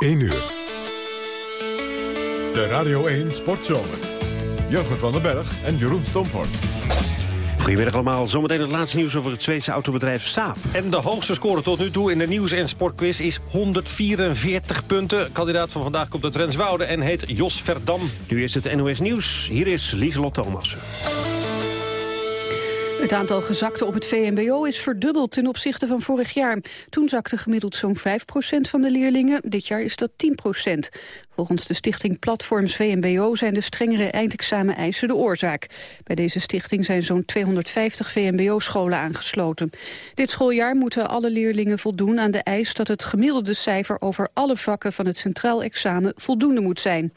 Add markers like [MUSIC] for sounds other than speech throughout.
1 uur. De Radio 1 Sportzomer. Jurgen van den Berg en Jeroen Stomphorst. Goedemiddag allemaal. Zometeen het laatste nieuws over het Zweedse autobedrijf Saab. En de hoogste score tot nu toe in de nieuws- en sportquiz is 144 punten. Kandidaat van vandaag komt uit Renswoude en heet Jos Verdam. Nu is het NOS Nieuws. Hier is Lieselot Thomas. Het aantal gezakten op het VMBO is verdubbeld ten opzichte van vorig jaar. Toen zakte gemiddeld zo'n 5% van de leerlingen. Dit jaar is dat 10% Volgens de stichting Platforms VMBO zijn de strengere eindexamen-eisen de oorzaak. Bij deze stichting zijn zo'n 250 VMBO-scholen aangesloten. Dit schooljaar moeten alle leerlingen voldoen aan de eis... dat het gemiddelde cijfer over alle vakken van het centraal examen voldoende moet zijn.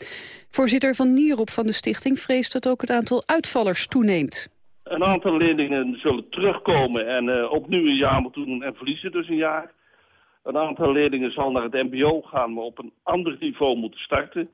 Voorzitter Van Nierop van de stichting vreest dat ook het aantal uitvallers toeneemt. Een aantal leerlingen zullen terugkomen en uh, opnieuw een jaar moeten doen en verliezen dus een jaar. Een aantal leerlingen zal naar het mbo gaan, maar op een ander niveau moeten starten.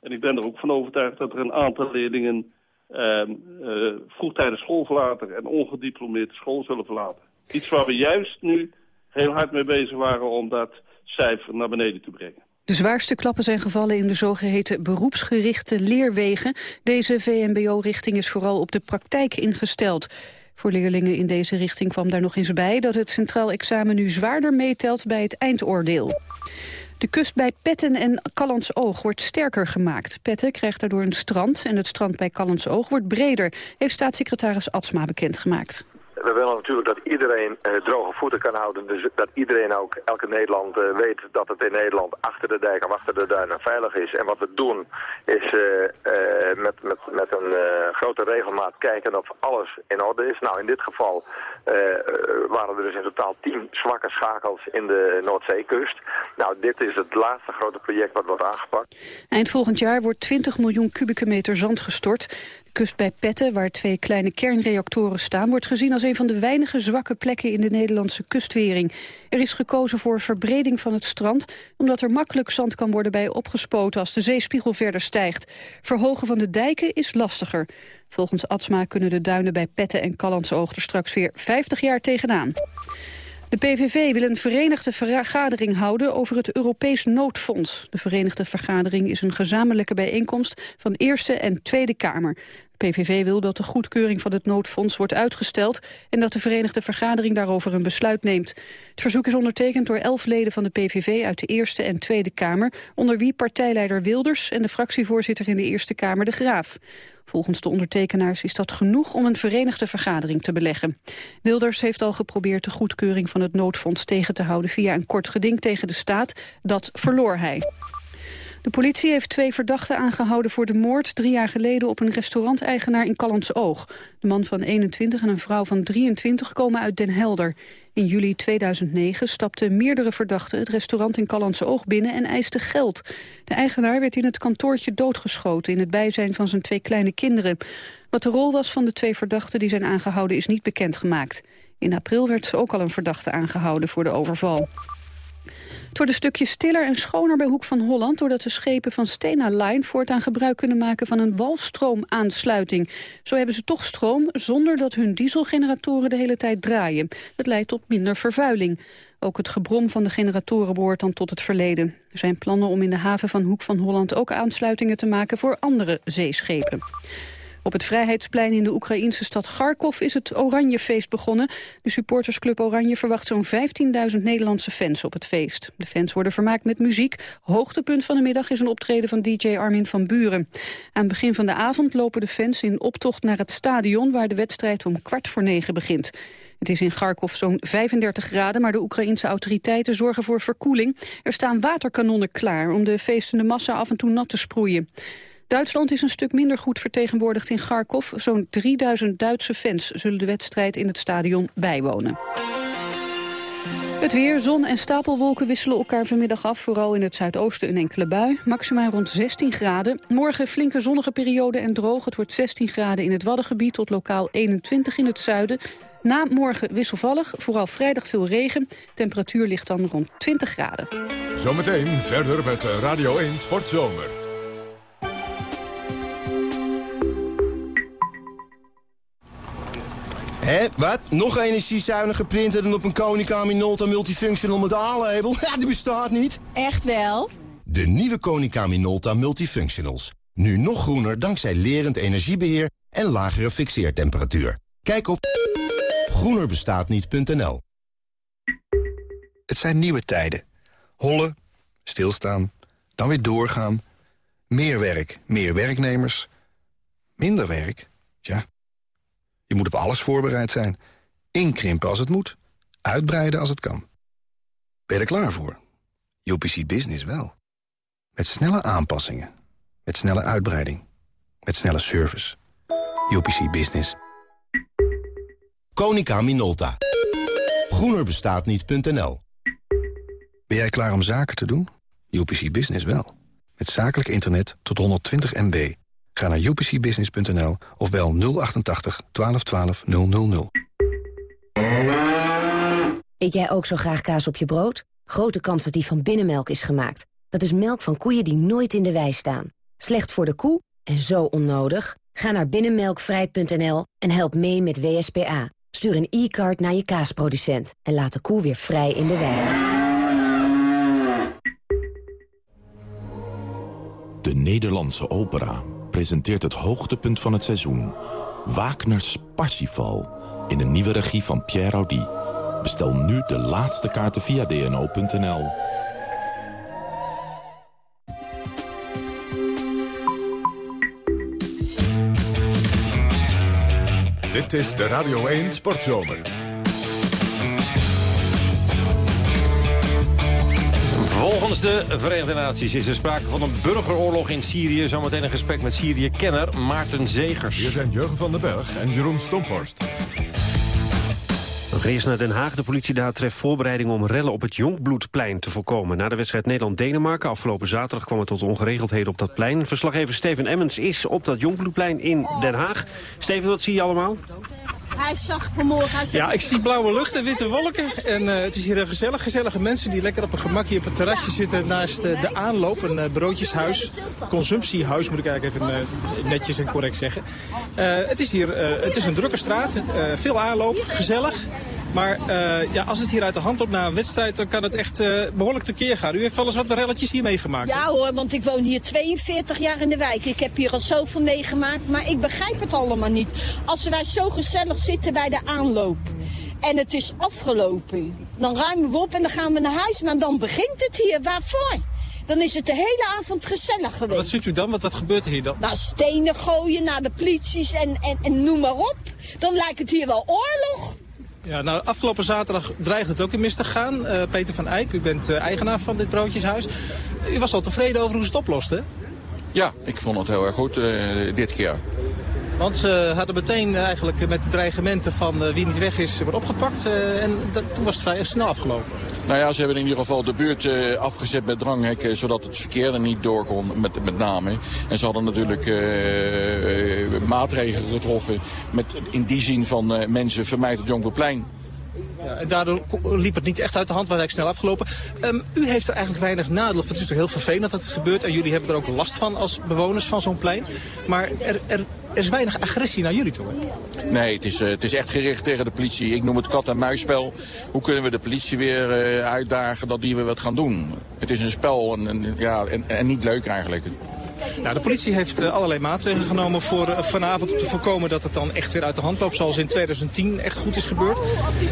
En ik ben er ook van overtuigd dat er een aantal leerlingen uh, uh, vroegtijdig school verlaten en ongediplomeerd school zullen verlaten. Iets waar we juist nu heel hard mee bezig waren om dat cijfer naar beneden te brengen. De zwaarste klappen zijn gevallen in de zogeheten beroepsgerichte leerwegen. Deze VMBO-richting is vooral op de praktijk ingesteld. Voor leerlingen in deze richting kwam daar nog eens bij... dat het centraal examen nu zwaarder meetelt bij het eindoordeel. De kust bij Petten en Oog wordt sterker gemaakt. Petten krijgt daardoor een strand en het strand bij Oog wordt breder... heeft staatssecretaris Atsma bekendgemaakt we willen natuurlijk dat iedereen uh, droge voeten kan houden. Dus dat iedereen ook, elke Nederland uh, weet dat het in Nederland achter de dijk of achter de duinen veilig is. En wat we doen is uh, met, met, met een grote regelmaat kijken of alles in orde is. Nou, in dit geval waren er dus in totaal tien zwakke schakels in de Noordzeekust. Nou, dit is het laatste grote project wat wordt aangepakt. Eind volgend jaar wordt 20 miljoen kubieke meter zand gestort kust bij Petten, waar twee kleine kernreactoren staan... wordt gezien als een van de weinige zwakke plekken in de Nederlandse kustwering. Er is gekozen voor verbreding van het strand... omdat er makkelijk zand kan worden bij opgespoten als de zeespiegel verder stijgt. Verhogen van de dijken is lastiger. Volgens Atsma kunnen de duinen bij Petten en Callandsoog er straks weer 50 jaar tegenaan. De PVV wil een verenigde vergadering houden over het Europees noodfonds. De verenigde vergadering is een gezamenlijke bijeenkomst van Eerste en Tweede Kamer. PVV wil dat de goedkeuring van het noodfonds wordt uitgesteld... en dat de Verenigde Vergadering daarover een besluit neemt. Het verzoek is ondertekend door elf leden van de PVV uit de Eerste en Tweede Kamer... onder wie partijleider Wilders en de fractievoorzitter in de Eerste Kamer De Graaf. Volgens de ondertekenaars is dat genoeg om een verenigde vergadering te beleggen. Wilders heeft al geprobeerd de goedkeuring van het noodfonds tegen te houden... via een kort geding tegen de staat. Dat verloor hij. De politie heeft twee verdachten aangehouden voor de moord... drie jaar geleden op een restauranteigenaar in Oog. De man van 21 en een vrouw van 23 komen uit Den Helder. In juli 2009 stapten meerdere verdachten het restaurant in Oog binnen en eisten geld. De eigenaar werd in het kantoortje doodgeschoten in het bijzijn van zijn twee kleine kinderen. Wat de rol was van de twee verdachten die zijn aangehouden is niet bekendgemaakt. In april werd ook al een verdachte aangehouden voor de overval. Het wordt een stukje stiller en schoner bij Hoek van Holland... doordat de schepen van Stena Line voortaan gebruik kunnen maken... van een walstroomaansluiting. Zo hebben ze toch stroom zonder dat hun dieselgeneratoren de hele tijd draaien. Dat leidt tot minder vervuiling. Ook het gebrom van de generatoren behoort dan tot het verleden. Er zijn plannen om in de haven van Hoek van Holland ook aansluitingen te maken voor andere zeeschepen. Op het Vrijheidsplein in de Oekraïnse stad Kharkov is het Oranjefeest begonnen. De supportersclub Oranje verwacht zo'n 15.000 Nederlandse fans op het feest. De fans worden vermaakt met muziek. Hoogtepunt van de middag is een optreden van DJ Armin van Buren. Aan het begin van de avond lopen de fans in optocht naar het stadion... waar de wedstrijd om kwart voor negen begint. Het is in Kharkov zo'n 35 graden, maar de Oekraïnse autoriteiten zorgen voor verkoeling. Er staan waterkanonnen klaar om de feestende massa af en toe nat te sproeien. Duitsland is een stuk minder goed vertegenwoordigd in Kharkov. Zo'n 3000 Duitse fans zullen de wedstrijd in het stadion bijwonen. Het weer, zon en stapelwolken wisselen elkaar vanmiddag af. Vooral in het zuidoosten een enkele bui. Maximaal rond 16 graden. Morgen flinke zonnige periode en droog. Het wordt 16 graden in het Waddengebied tot lokaal 21 in het zuiden. Na morgen wisselvallig, vooral vrijdag veel regen. Temperatuur ligt dan rond 20 graden. Zometeen verder met Radio 1 Sportzomer. Hé, wat? Nog energiezuinige printer dan op een Konica Minolta Multifunctional met A-label? Ja, die bestaat niet. Echt wel? De nieuwe Konica Minolta Multifunctionals. Nu nog groener dankzij lerend energiebeheer en lagere fixeertemperatuur. Kijk op groenerbestaatniet.nl Het zijn nieuwe tijden. Hollen, stilstaan, dan weer doorgaan. Meer werk, meer werknemers. Minder werk, ja. Je moet op alles voorbereid zijn. Inkrimpen als het moet. Uitbreiden als het kan. Ben je er klaar voor? UPC Business wel. Met snelle aanpassingen. Met snelle uitbreiding. Met snelle service. UPC Business. Konica Minolta. Groenerbestaatniet.nl Ben jij klaar om zaken te doen? UPC Business wel. Met zakelijk internet tot 120 MB. Ga naar upcbusiness.nl of bel 088 1212 000. Eet jij ook zo graag kaas op je brood? Grote kans dat die van binnenmelk is gemaakt. Dat is melk van koeien die nooit in de wei staan. Slecht voor de koe en zo onnodig? Ga naar binnenmelkvrij.nl en help mee met WSPA. Stuur een e-card naar je kaasproducent en laat de koe weer vrij in de wei. De Nederlandse opera presenteert het hoogtepunt van het seizoen. Wagner's Parsifal in een nieuwe regie van Pierre Audi. Bestel nu de laatste kaarten via dno.nl. Dit is de Radio 1 Sportzomer. Volgens de Verenigde Naties is er sprake van een burgeroorlog in Syrië. Zometeen een gesprek met Syrië-kenner Maarten Zegers. Hier zijn Jurgen van den Berg en Jeroen Stomphorst. Nog eerst naar Den Haag. De politie daar treft voorbereiding om rellen op het Jongbloedplein te voorkomen. Na de wedstrijd Nederland-Denemarken afgelopen zaterdag kwam het tot ongeregeldheden op dat plein. Verslaggever Steven Emmens is op dat Jongbloedplein in Den Haag. Steven, wat zie je allemaal? Hij zag vanmorgen... Ja, ik zie blauwe lucht en witte wolken. En uh, het is hier heel gezellig. Gezellige mensen die lekker op een gemak hier op het terrasje zitten naast uh, de aanloop. Een uh, broodjeshuis, consumptiehuis moet ik eigenlijk even netjes en correct zeggen. het is hier het is een drukke straat, veel aanloop, gezellig. Maar uh, ja, als het hier uit de hand loopt na een wedstrijd, dan kan het echt uh, behoorlijk tekeer gaan. U heeft wel eens wat relletjes hier meegemaakt. Ja hoor, want ik woon hier 42 jaar in de wijk. Ik heb hier al zoveel meegemaakt, maar ik begrijp het allemaal niet. Als wij zo gezellig zitten bij de aanloop en het is afgelopen, dan ruimen we op en dan gaan we naar huis. Maar dan begint het hier. Waarvoor? Dan is het de hele avond gezellig geweest. Wat ziet u dan? Wat, wat gebeurt er hier dan? Nou, stenen gooien naar de polities en, en, en noem maar op. Dan lijkt het hier wel oorlog. Ja, nou, afgelopen zaterdag dreigt het ook in mis te gaan. Uh, Peter van Eyck, u bent uh, eigenaar van dit broodjeshuis. U was al tevreden over hoe ze het oploste? Ja, ik vond het heel erg goed uh, dit keer. Want ze hadden meteen eigenlijk met de dreigementen van wie niet weg is, wordt opgepakt. en dat, toen was het vrij snel afgelopen. Nou ja, ze hebben in ieder geval de buurt uh, afgezet met dranghekken, zodat het verkeer er niet door kon, met, met name. En ze hadden natuurlijk maatregelen getroffen met in die zin van mensen vermijd het Jongbloedplein. En daardoor liep het niet echt uit de hand, was eigenlijk snel afgelopen. Um, u heeft er eigenlijk weinig nadeel van. Het is toch heel vervelend dat het gebeurt en jullie hebben er ook last van als bewoners van zo'n plein. Maar er, er, is weinig agressie naar jullie toe? Nee, het is, uh, het is echt gericht tegen de politie. Ik noem het kat-en-muisspel. Hoe kunnen we de politie weer uh, uitdagen dat die weer wat gaan doen? Het is een spel en, ja, en niet leuk eigenlijk. Nou, de politie heeft uh, allerlei maatregelen genomen voor uh, vanavond om te voorkomen dat het dan echt weer uit de hand loopt zoals in 2010 echt goed is gebeurd.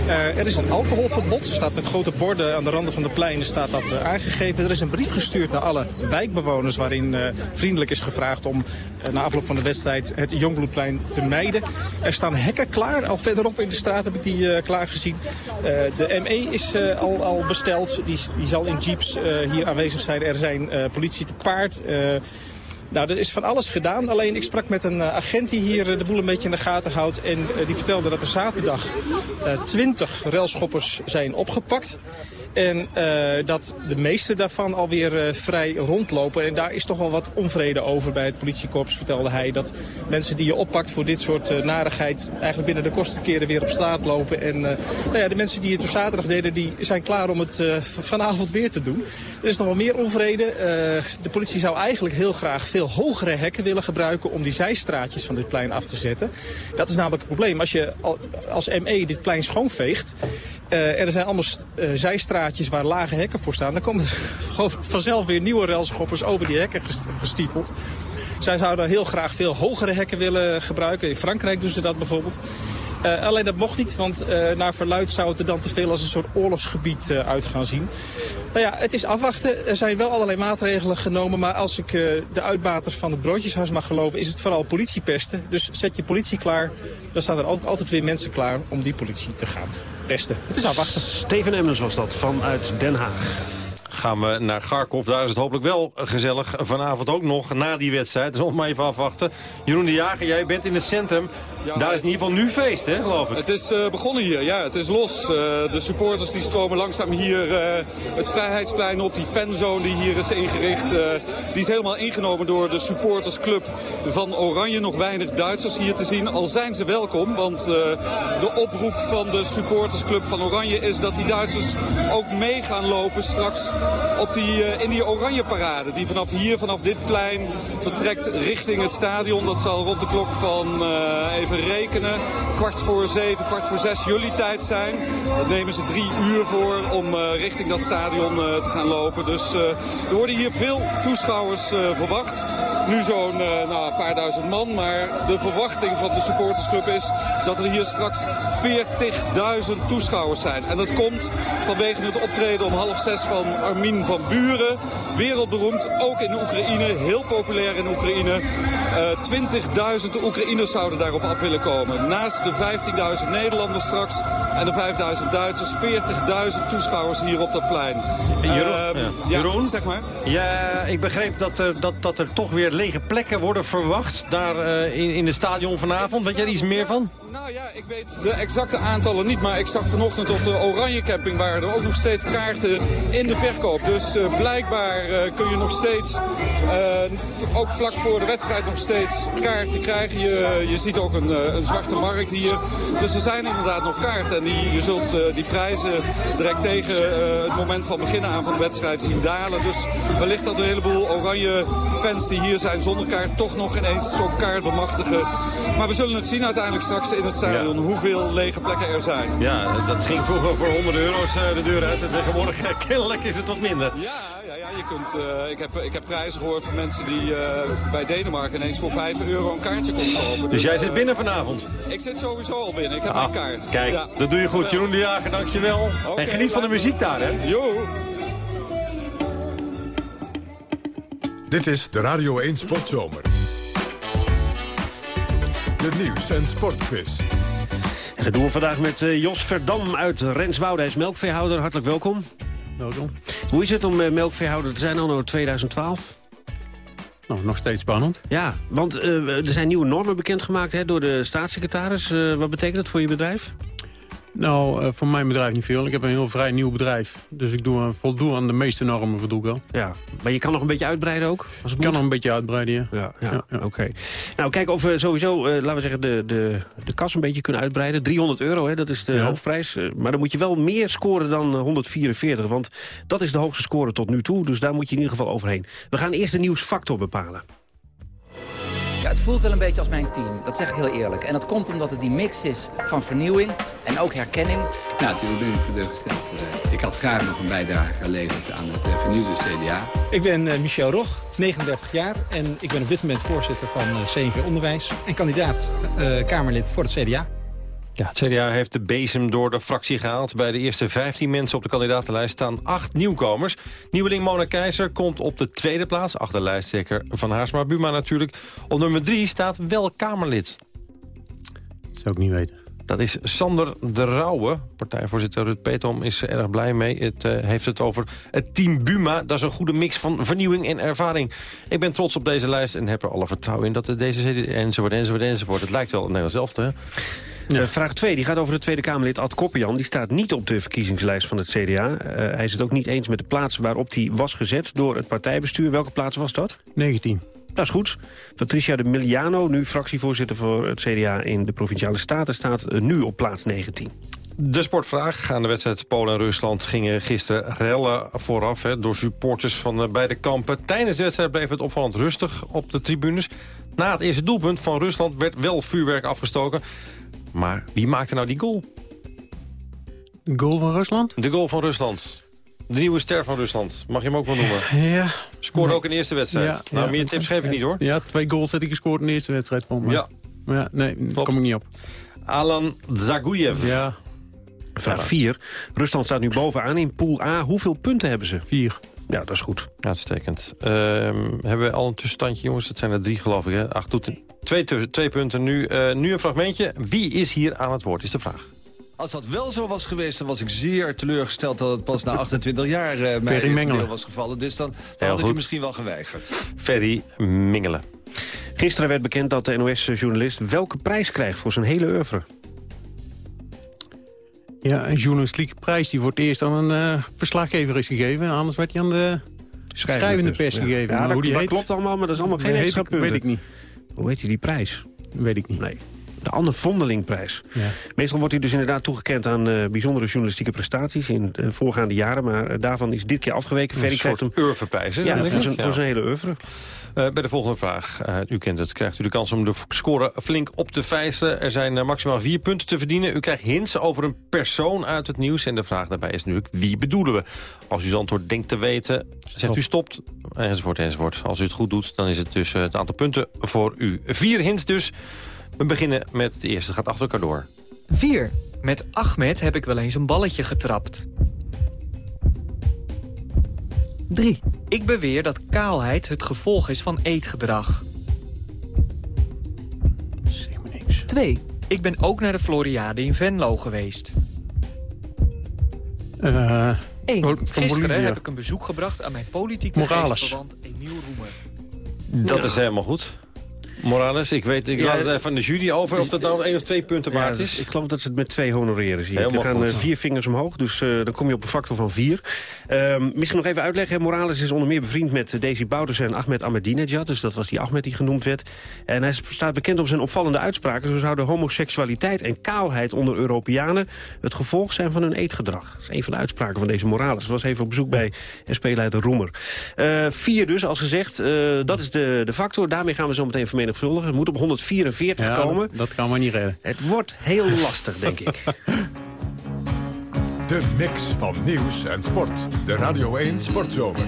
Uh, er is een alcoholverbod. Er staat met grote borden aan de randen van de pleinen staat dat aangegeven. Er is een brief gestuurd naar alle wijkbewoners waarin vriendelijk is gevraagd om na afloop van de wedstrijd het Jongbloedplein te mijden. Er staan hekken klaar. Al verderop in de straat heb ik die klaar gezien. de ME is al, al besteld. Die, die zal in jeeps hier aanwezig zijn. Er zijn politie te paard. Nou, er is van alles gedaan. Alleen ik sprak met een uh, agent die hier uh, de boel een beetje in de gaten houdt. En uh, die vertelde dat er zaterdag 20 railschoppers zijn opgepakt. En dat de meeste daarvan alweer uh, vrij rondlopen. En daar is toch wel wat onvrede over bij het politiekorps, vertelde hij. Dat mensen die je oppakt voor dit soort uh, narigheid eigenlijk binnen de kostenkeren weer op straat lopen. En nou ja, de mensen die het op zaterdag deden, die zijn klaar om het vanavond weer te doen. Er is nog wel meer onvrede. de politie zou eigenlijk heel graag veel hogere hekken willen gebruiken om die zijstraatjes van dit plein af te zetten. Dat is namelijk het probleem. Als je als ME dit plein schoonveegt, er zijn allemaal zijstraatjes straatjes waar lage hekken voor staan... dan komen [LAUGHS] er vanzelf weer nieuwe railschoppers over die hekken ges- gestiefeld. Zij zouden heel graag veel hogere hekken willen gebruiken. In Frankrijk doen ze dat bijvoorbeeld. Eh, alleen dat mocht niet, want eh, naar verluid zou het er dan te veel als een soort oorlogsgebied eh, uit gaan zien. Nou ja, het is afwachten. Er zijn wel allerlei maatregelen genomen, maar als ik eh, de uitbaters van het broodjeshuis mag geloven, is het vooral politiepesten. Dus zet je politie klaar, dan staan er ook altijd weer mensen klaar om die politie te gaan pesten. Het is afwachten. Steven Emmens was dat, vanuit Den Haag. Gaan we naar Garkov. Daar is het hopelijk wel gezellig. Vanavond ook nog na die wedstrijd. Dus ons maar even afwachten. Jeroen de Jager, jij bent in het centrum. Daar is in ieder geval nu feest, hè, geloof ik. Het is eh, begonnen hier, ja, het is los. Eh, de supporters die stromen langzaam hier eh, het Vrijheidsplein op. Die fanzone die hier is ingericht, die is helemaal ingenomen door de supportersclub van Oranje. Nog weinig Duitsers hier te zien, al zijn ze welkom. Want de oproep van de supportersclub van Oranje is dat die Duitsers ook mee gaan lopen straks op die, in die Oranje parade. Die vanaf hier, vanaf dit plein, vertrekt richting het stadion. Dat zal rond de klok van, eh, even rekenen, kwart voor zeven, kwart voor zes jullie tijd zijn. Dat nemen ze drie uur voor om eh, richting dat stadion eh, te gaan lopen. Dus eh, er worden hier veel toeschouwers verwacht. Nu zo'n nou, paar duizend man, maar de verwachting van de supportersclub is dat er hier straks 40.000 toeschouwers zijn. En dat komt vanwege het optreden om half zes van Armin van Buren. Wereldberoemd, ook in Oekraïne, heel populair in Oekraïne. Eh 20.000 Oekraïners zouden daarop af willen komen. Naast de 15.000 Nederlanders straks en de 5.000 Duitsers, 40.000 toeschouwers hier op dat plein. Jeroen, Ehm, ja. ja, Jeroen? zeg maar. Ja, ik begreep dat, er- dat, dat er toch weer lege plekken worden verwacht. Daar eh, in, in het stadion vanavond. Weet jij er iets meer van? Nou ja, ik weet de exacte aantallen niet, maar ik zag vanochtend op de Oranje Camping waren er ook nog steeds kaarten in de verkoop. Dus eh, blijkbaar eh, kun je nog steeds, eh, ook vlak voor de wedstrijd nog steeds kaarten krijgen. Je, je ziet ook een, een zwarte markt hier. Dus er zijn inderdaad nog kaarten en die, je zult die prijzen direct tegen het moment van beginnen aan van de wedstrijd zien dalen. Dus wellicht dat een heleboel Oranje fans die hier zijn zonder kaart toch nog ineens zo'n kaart bemachtigen. Maar we zullen het zien uiteindelijk straks in het stadion hoeveel lege plekken er zijn. Ja, dat ging vroeger voor 100 euro's eh, de deur uit. En tegenwoordig eh, kennelijk is het wat minder. Ja, ja, ja je kunt, eh, ik, heb, ik heb prijzen gehoord van mensen die eh, bij Denemarken ineens voor 5 euro een kaartje konden kopen. Dus jij zit binnen vanavond? Ik zit sowieso al binnen, ik heb Ah, een kaart. Kijk, Ja. dat doe je goed. Jeroen de Jager, dankjewel. En geniet van de muziek daar, hè? Jo. Dit is de Radio 1 Sportzomer. De nieuws- en sportquiz. En dat doen we vandaag met eh, Jos Verdam uit Renswoude. Hij is melkveehouder. Hartelijk welkom. Welkom. Hoe is het om eh, melkveehouder te zijn anno 2012? Nou, nog steeds spannend. Ja, want eh, er zijn nieuwe normen bekendgemaakt hè, door de staatssecretaris. Eh, wat betekent dat voor je bedrijf? Nou, eh, voor mijn bedrijf niet veel. Ik heb een heel vrij nieuw bedrijf. Dus ik doe, een- voldoe aan de meeste normen, voldoe ik wel. Ja, maar je kan nog een beetje uitbreiden ook? Als het kan moet? nog een beetje uitbreiden, ja. Ja, ja, Ja, ja. oké. Nou, kijk of we sowieso, eh, laten we zeggen, de, de, de kas een beetje kunnen uitbreiden. 300 euro, hè, dat is de hoofdprijs. Eh, maar dan moet je wel meer scoren dan eh, 144. Want dat is de hoogste score tot nu toe. Dus daar moet je in ieder geval overheen. We gaan eerst de nieuwsfactor bepalen. Het voelt wel een beetje als mijn team, dat zeg ik heel eerlijk. En dat komt omdat het die mix is van vernieuwing en ook herkenning. Nou, natuurlijk ben ik teleurgesteld. Eh, Ik had graag nog een bijdrage geleverd aan het eh, vernieuwde CDA. Ik ben eh, Michel Rog, 39 jaar en ik ben op dit moment voorzitter van eh, CNV Onderwijs en kandidaat eh, Kamerlid voor het CDA. Ja, het CDA heeft de bezem door de fractie gehaald. Bij de eerste 15 mensen op de kandidatenlijst staan acht nieuwkomers. Nieuweling Mona Keizer komt op de tweede plaats. Achter lijsttrekker Van Haarsma Buma natuurlijk. Op nummer drie staat wel Kamerlid. Dat zou ik niet weten. Dat is Sander de Rauwe. Partijvoorzitter Rut Petom is er erg blij mee. Het eh, heeft het over het team Buma. Dat is een goede mix van vernieuwing en ervaring. Ik ben trots op deze lijst en heb er alle vertrouwen in... dat de deze CD enzovoort, enzovoort, enzovoort. Het lijkt wel Nederlands zelfde, hè? Eh, vraag 2 die gaat over de Tweede Kamerlid Ad Koppian. Die staat niet op de verkiezingslijst van het CDA. Eh, hij is het ook niet eens met de plaats waarop hij was gezet door het partijbestuur. Welke plaats was dat? 19. Dat is goed. Patricia de Miliano, nu fractievoorzitter voor het CDA in de Provinciale Staten... staat eh, nu op plaats 19. De sportvraag. Aan de wedstrijd Polen en Rusland gingen gisteren rellen vooraf... Hè, door supporters van beide kampen. Tijdens de wedstrijd bleef het opvallend rustig op de tribunes. Na het eerste doelpunt van Rusland werd wel vuurwerk afgestoken. Maar wie maakte nou die goal? De goal van Rusland? De goal van Rusland. de nieuwe ster van Rusland. Mag je hem ook wel noemen? Ja. Scoorde ook in de eerste wedstrijd. Ja, nou, ja. meer tips geef ik niet hoor. Ja, twee goals had ik gescoord in de eerste wedstrijd van me. Ja. Maar ja, nee, daar kom ik niet op. Alan Zaguyev. Ja. Vraag 4. Rusland staat nu bovenaan in Pool A. Hoeveel punten hebben ze? Vier. Ja, dat is goed. Uitstekend. Ehm, hebben we al een tussenstandje, jongens? Dat zijn er drie, geloof ik. Hè? Acht doet twee, twee punten nu. Eh, nu een fragmentje. Wie is hier aan het woord, is de vraag. Als dat wel zo was geweest, dan was ik zeer teleurgesteld... dat het pas na [LAUGHS] 28 jaar eh mij Ferry ten Mengelen. deel was gevallen. Dus dan, had ik het misschien wel geweigerd. Ferry Mingelen. Gisteren werd bekend dat de NOS-journalist welke prijs krijgt voor zijn hele oeuvre. Ja, een journalistieke prijs die voor het eerst aan een eh, verslaggever is gegeven. Anders werd hij aan de schrijvende pers Ja. gegeven. Ja, dat, hoe die dat heet, klopt allemaal, maar dat is allemaal geen extra ik- punten. Weet ik niet. Hoe heet je die prijs? Weet ik niet. Nee. De Anne Vondelingprijs. Ja. Meestal wordt hij dus inderdaad toegekend aan eh, bijzondere journalistieke prestaties in de voorgaande jaren. Maar eh, daarvan is dit keer afgeweken. Ferry Een krijgt soort hem hè? Ja, denk voor ik. zijn, Ja. voor zijn hele oeuvre. Eh, bij de volgende vraag, eh, u kent het, krijgt u de kans om de score flink op te vijzelen. Er zijn eh, maximaal vier punten te verdienen. U krijgt hints over een persoon uit het nieuws. En de vraag daarbij is natuurlijk, wie bedoelen we? Als u het antwoord denkt te weten, zegt u stopt, enzovoort, enzovoort. Als u het goed doet, dan is het dus het aantal punten voor u. Vier hints dus. We beginnen met de eerste, gaat achter elkaar door. 4. Met Ahmed heb ik wel eens een balletje getrapt. 3. Ik beweer dat kaalheid het gevolg is van eetgedrag. 2. Ik ben ook naar de Floriade in Venlo geweest. Eh, 1. van Gisteren Bolivia. heb ik een bezoek gebracht aan mijn politieke Morales. geestverwant Emiel Roemer. Dat Ja. is helemaal goed. Morales, ik weet, ik Ja, laat het even aan de jury over of dat nou één of twee punten waard is. ik geloof dat ze het met twee honoreren. Zie ik. Er Helemaal gaan goed. eh, vier vingers omhoog, dus eh, dan kom je op een factor van vier. Ehm, misschien nog even uitleggen. Morales is onder meer bevriend met Desi Bouterse en Ahmed Ahmadinejad. Dus dat was die Ahmed die genoemd werd. En hij staat bekend om zijn opvallende uitspraken. Zo zouden homoseksualiteit en kaalheid onder Europeanen... het gevolg zijn van hun eetgedrag. Dat is een van de uitspraken van deze Morales. was even op bezoek bij SP-leider Roemer. Eh, vier dus, als gezegd. dat is de, de factor. Daarmee gaan we zo meteen vermenigvuldigen. Het moet op 144 Ja, komen. dat, dat kan maar niet redden. Het wordt heel [LAUGHS] lastig, denk ik. De mix van nieuws en sport. De Radio 1 Sportzomer.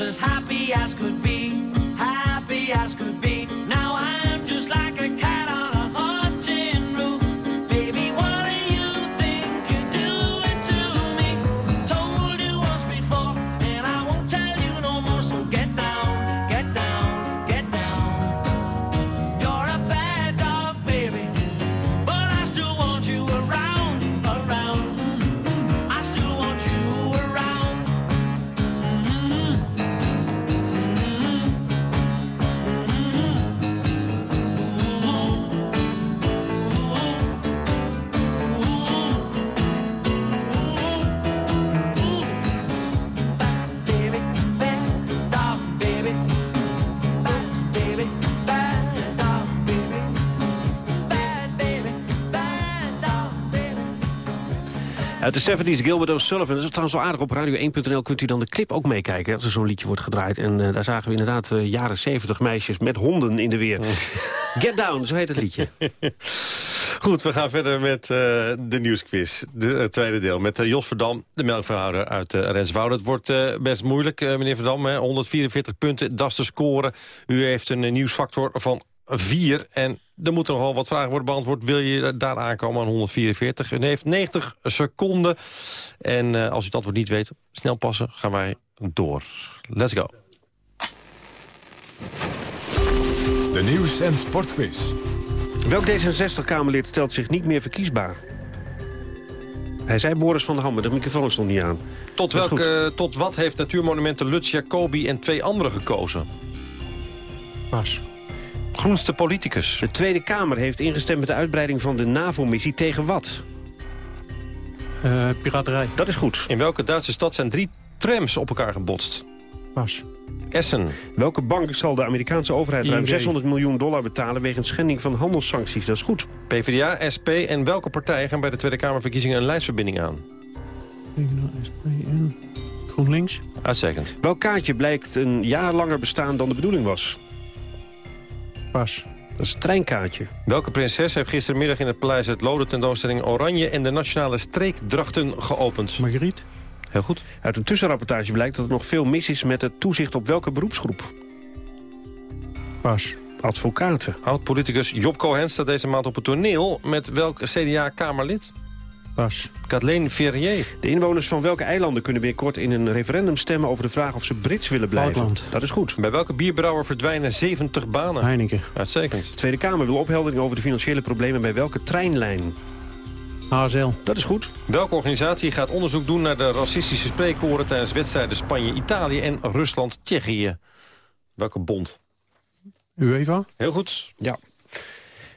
As happy as could be, 70s, Gilbert O'Sullivan. Dat is trouwens wel aardig. Op radio1.nl kunt u dan de clip ook meekijken... als er zo'n liedje wordt gedraaid. En uh, daar zagen we inderdaad uh, jaren 70 meisjes met honden in de weer. [LAUGHS] Get Down, zo heet het liedje. [LAUGHS] Goed, we gaan verder met uh, de nieuwsquiz. De, het tweede deel met Jos Verdam, de melkverhouder uit Renswoude. Het wordt best moeilijk, meneer Verdam. Hè? 144 punten, dat is de score. U heeft een nieuwsfactor van 4 en er moeten nogal wat vragen worden beantwoord. Wil je daar aankomen aan 144? U heeft 90 seconden. En uh, als u het antwoord niet weet, snel passen, gaan wij door. Let's go. De Nieuws- en Sportquiz. Welk D66-Kamerlid stelt zich niet meer verkiesbaar? Hij zei Boris van der Ham, de microfoon stond niet aan. Tot, welke, tot wat heeft Natuurmonumenten Lutz Jacobi en twee anderen gekozen? Pas. Groenste politicus. De Tweede Kamer heeft ingestemd met de uitbreiding van de NAVO-missie tegen wat? Uh, piraterij. Dat is goed. In welke Duitse stad zijn drie trams op elkaar gebotst? Pas. Essen. Welke bank zal de Amerikaanse overheid ruim 600 miljoen dollar betalen... wegens schending van handelssancties? Dat is goed. PvdA, SP en welke partijen gaan bij de Tweede Kamerverkiezingen een lijstverbinding aan? PvdA, SP en GroenLinks. Uitstekend. Welk kaartje blijkt een jaar langer bestaan dan de bedoeling was? Dat is een treinkaartje. Welke prinses heeft gistermiddag in het paleis het Lode tentoonstelling Oranje en de nationale streekdrachten geopend? Marguerite. Heel goed. Uit een tussenrapportage blijkt dat er nog veel mis is met het toezicht op welke beroepsgroep? Pas. Advocaten. Oud-politicus Job Cohen staat deze maand op het toneel met welk CDA-kamerlid? Pas. Kathleen Ferrier. De inwoners van welke eilanden kunnen binnenkort in een referendum stemmen over de vraag of ze Brits willen blijven? Falkland. Dat is goed. Bij welke bierbrouwer verdwijnen 70 banen? Heineken. Uitstekend. De Tweede Kamer wil opheldering over de financiële problemen bij welke treinlijn? HSL. Dat is goed. Welke organisatie gaat onderzoek doen naar de racistische spreekkoren tijdens wedstrijden Spanje-Italië en Rusland-Tsjechië? Welke bond? UEFA. Heel goed. Ja.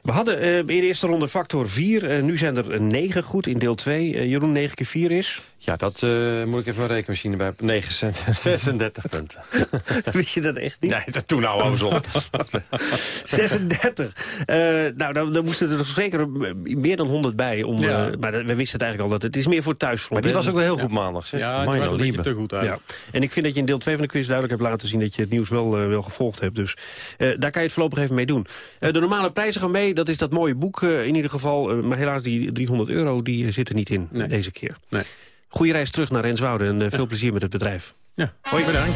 We hadden uh, in de eerste ronde factor 4. Uh, nu zijn er 9 goed in deel 2. Uh, Jeroen, 9 keer 4 is? Ja, dat uh, moet ik even een rekenmachine bij. 9, 36 [LAUGHS] punten. [LAUGHS] Wist je dat echt niet? Nee, dat toen nou eens op. [LAUGHS] 36. nou, dan, dan moesten er toch zeker meer dan 100 bij. Om, ja. maar we wisten het eigenlijk al. dat Het is meer voor thuisfront. Maar die was ook wel heel goed ja. maandag. Zeg. Ja, die was een beetje te goed uit. Ja. En ik vind dat je in deel 2 van de quiz duidelijk hebt laten zien... dat je het nieuws wel, wel gevolgd hebt. Dus daar kan je het voorlopig even mee doen. de normale prijzen gaan mee. Dat is dat mooie boek in ieder geval. maar helaas, die 300 euro die zit er niet in nee. deze keer. Nee. Goeie reis terug naar Renswoude en veel ja. plezier met het bedrijf. Ja, hoi bedankt.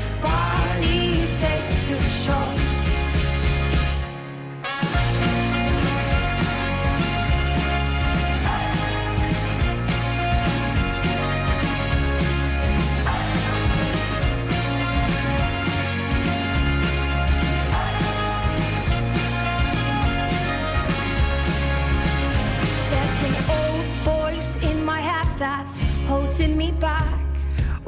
bodies safe to shore.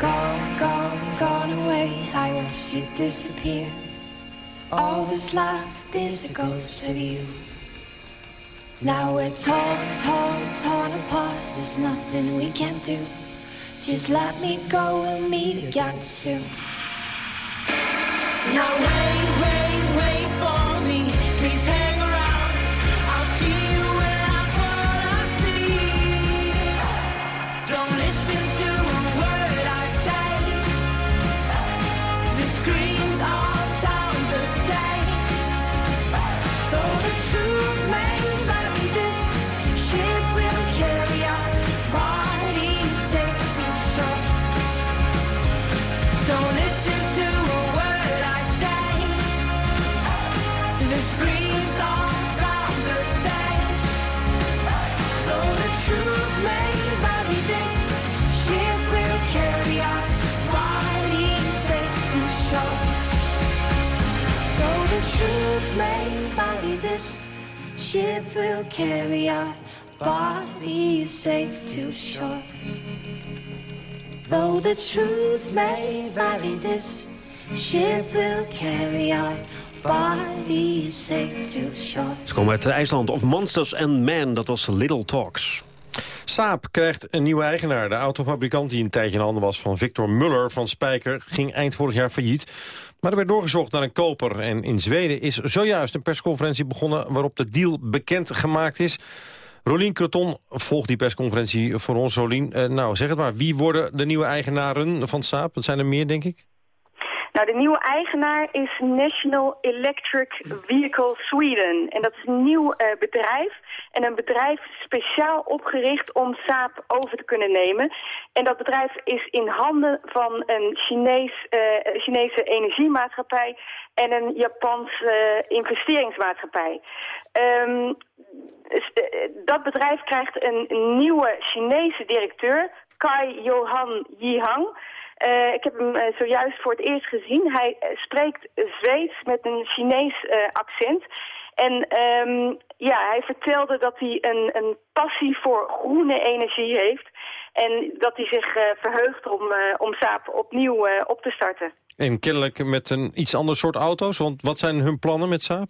gone, gone, gone away. I watched you disappear. All this left is a ghost of you. Now we're torn, torn, torn apart. There's nothing we can do. Just let me go. We'll meet again soon. Now wait, wait Though the truth may vary, this ship will carry our bodies safe to shore. Though the truth may vary, this ship will carry our bodies safe to shore. Ze komen uit IJsland of Monsters and Men, dat was Little Talks. Saab krijgt een nieuwe eigenaar. De autofabrikant die een tijdje in handen was van Victor Muller van Spijker... ging eind vorig jaar failliet. Maar er werd doorgezocht naar een koper. En in Zweden is zojuist een persconferentie begonnen... waarop de deal bekend gemaakt is. Rolien Creton volgt die persconferentie voor ons. Rolien, eh, nou zeg het maar. Wie worden de nieuwe eigenaren van Saab? Dat zijn er meer, denk ik. Nou, de nieuwe eigenaar is National Electric Vehicle Sweden. En dat is een nieuw eh, bedrijf. En een bedrijf speciaal opgericht om Saab over te kunnen nemen. En dat bedrijf is in handen van een Chinees, eh, Chinese energiemaatschappij en een Japans eh, investeringsmaatschappij. Ehm, dus, dat bedrijf krijgt een, een nieuwe Chinese directeur, Kai Johan Yihang. Eh, ik heb hem eh, zojuist voor het eerst gezien. Hij eh, spreekt Zweeds met een Chinees accent. En ehm, ja, hij vertelde dat hij een, een passie voor groene energie heeft. En dat hij zich verheugt om, eh, om Saab opnieuw op te starten. En kennelijk met een iets ander soort auto's. Want wat zijn hun plannen met Saab?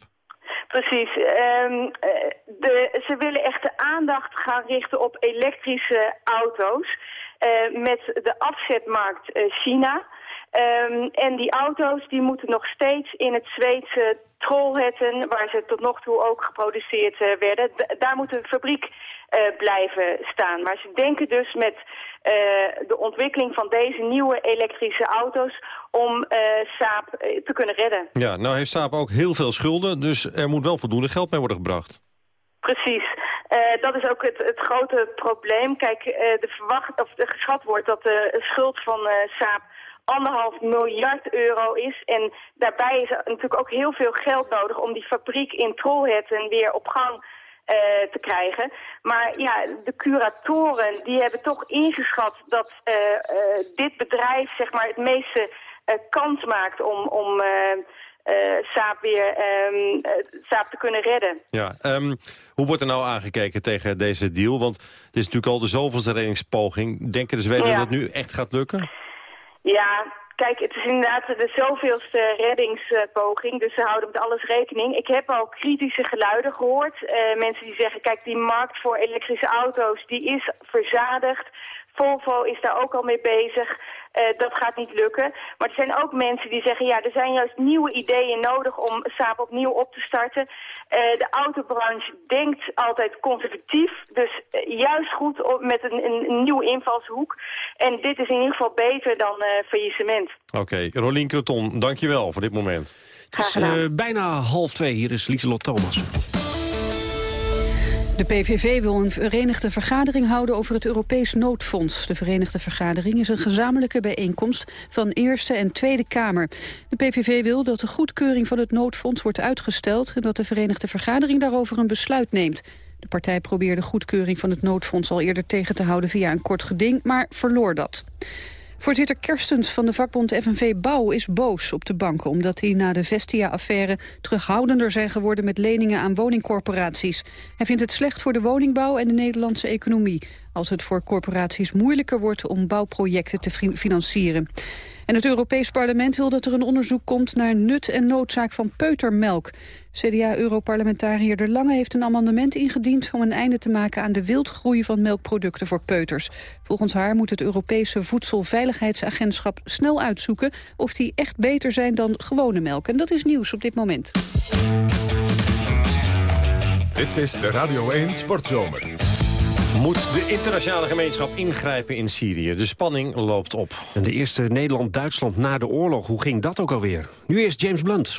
Precies. Ehm, eh, de, ze willen echt de aandacht gaan richten op elektrische auto's. Eh, met de afzetmarkt eh, China. Ehm, en die auto's die moeten nog steeds in het Zweedse Trollhättan, waar ze tot nog toe ook geproduceerd eh, werden, d- daar moet een fabriek blijven staan. Maar ze denken dus met de ontwikkeling van deze nieuwe elektrische auto's om Saab te kunnen redden. Ja, nou heeft Saab ook heel veel schulden. Dus er moet wel voldoende geld mee worden gebracht. Precies. Eh, dat is ook het, het grote probleem. Kijk, eh, de verwacht, of de geschat wordt dat de schuld van eh Saab anderhalf miljard euro is. En daarbij is natuurlijk ook heel veel geld nodig om die fabriek in Trollhättan weer op gang eh, te krijgen. Maar ja, de curatoren die hebben toch ingeschat dat eh, eh, dit bedrijf zeg maar het meeste eh, kans maakt om, om eh, eh, Saab weer eh, Saab te kunnen redden. Ja, ehm, hoe wordt er nou aangekeken tegen deze deal? Want het is natuurlijk al de zoveelste reddingspoging. Denken de Zweden Ja. dat het nu echt gaat lukken? Ja, kijk, het is inderdaad de zoveelste reddingspoging, dus ze houden met alles rekening. Ik heb al kritische geluiden gehoord. Eh, mensen die zeggen, kijk, die markt voor elektrische auto's, die is verzadigd. Volvo is daar ook al mee bezig. Eh, dat gaat niet lukken. Maar er zijn ook mensen die zeggen, ja, er zijn juist nieuwe ideeën nodig om Saab opnieuw op te starten. Eh, de autobranche denkt altijd conservatief, dus eh, juist goed op- met een, een, een nieuwe invalshoek. En dit is in ieder geval beter dan eh, faillissement. Oké, Rolien Creton, dankjewel voor dit moment. Het is eh, bijna half twee. Hier is Lieselot Thomas. De PVV wil een verenigde vergadering houden over het Europees noodfonds. De verenigde vergadering is een gezamenlijke bijeenkomst van Eerste en Tweede Kamer. De PVV wil dat de goedkeuring van het noodfonds wordt uitgesteld... en dat de verenigde vergadering daarover een besluit neemt. De partij probeerde goedkeuring van het noodfonds al eerder tegen te houden via een kort geding, maar verloor dat. Voorzitter Kerstens van de vakbond FNV Bouw is boos op de banken... omdat die na de Vestia-affaire terughoudender zijn geworden... met leningen aan woningcorporaties. Hij vindt het slecht voor de woningbouw en de Nederlandse economie... als het voor corporaties moeilijker wordt om bouwprojecten te fi- financieren. En het Europees Parlement wil dat er een onderzoek komt... naar nut en noodzaak van peutermelk. CDA-europarlementariër De Lange heeft een amendement ingediend... om een einde te maken aan de wildgroei van melkproducten voor peuters. Volgens haar moet het Europese Voedselveiligheidsagentschap snel uitzoeken... of die echt beter zijn dan gewone melk. En dat is nieuws op dit moment. Dit is de Radio 1 Sportzomer. Moet de internationale gemeenschap ingrijpen in Syrië? De spanning loopt op. En de eerste Nederland-Duitsland na de oorlog, hoe ging dat ook alweer? Nu eerst James Blunt.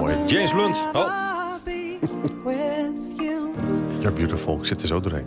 Mooi. James Blunt. Oh, you're beautiful. Ik zit er zo doorheen.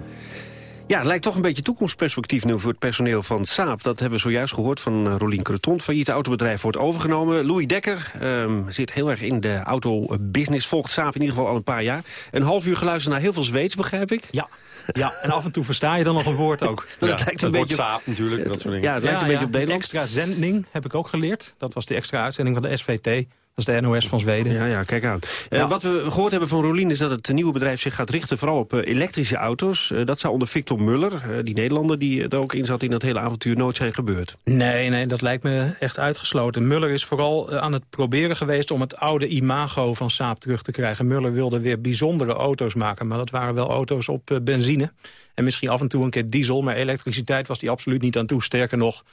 Ja, het lijkt toch een beetje toekomstperspectief nu voor het personeel van Saab. Dat hebben we zojuist gehoord van eh, Rolien Creton. Failliete autobedrijf wordt overgenomen. Louis Dekker ehm, zit heel erg in de autobusiness. Volgt Saab in ieder geval al een paar jaar. Een half uur geluisterd naar heel veel Zweeds, begrijp ik. Ja. Ja, en af en toe versta je dan nog een woord ook. [LAUGHS] Dat lijkt een beetje op- saap natuurlijk, dat soort dingen. Ja, het lijkt een beetje op de Nederlands. extra zending heb ik ook geleerd. Dat was de extra uitzending van de SVT. Dat is de NOS van Zweden. Ja, ja kijk aan. Eh, wat we gehoord hebben van Rolien is dat het nieuwe bedrijf zich gaat richten... vooral op eh, elektrische auto's. Eh, dat zou onder Victor Muller, die Nederlander die er ook in zat... in dat hele avontuur nooit zijn gebeurd. Nee, nee, dat lijkt me echt uitgesloten. Muller is vooral aan het proberen geweest om het oude imago van Saab terug te krijgen. Muller wilde weer bijzondere auto's maken, maar dat waren wel auto's op benzine. En misschien af en toe een keer diesel, maar elektriciteit was die absoluut niet aan toe. Sterker nog,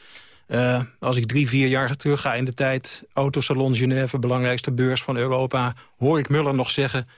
eh, als ik drie, vier jaar terug ga in de tijd... Autosalon Genève, belangrijkste beurs van Europa... hoor ik Muller nog zeggen...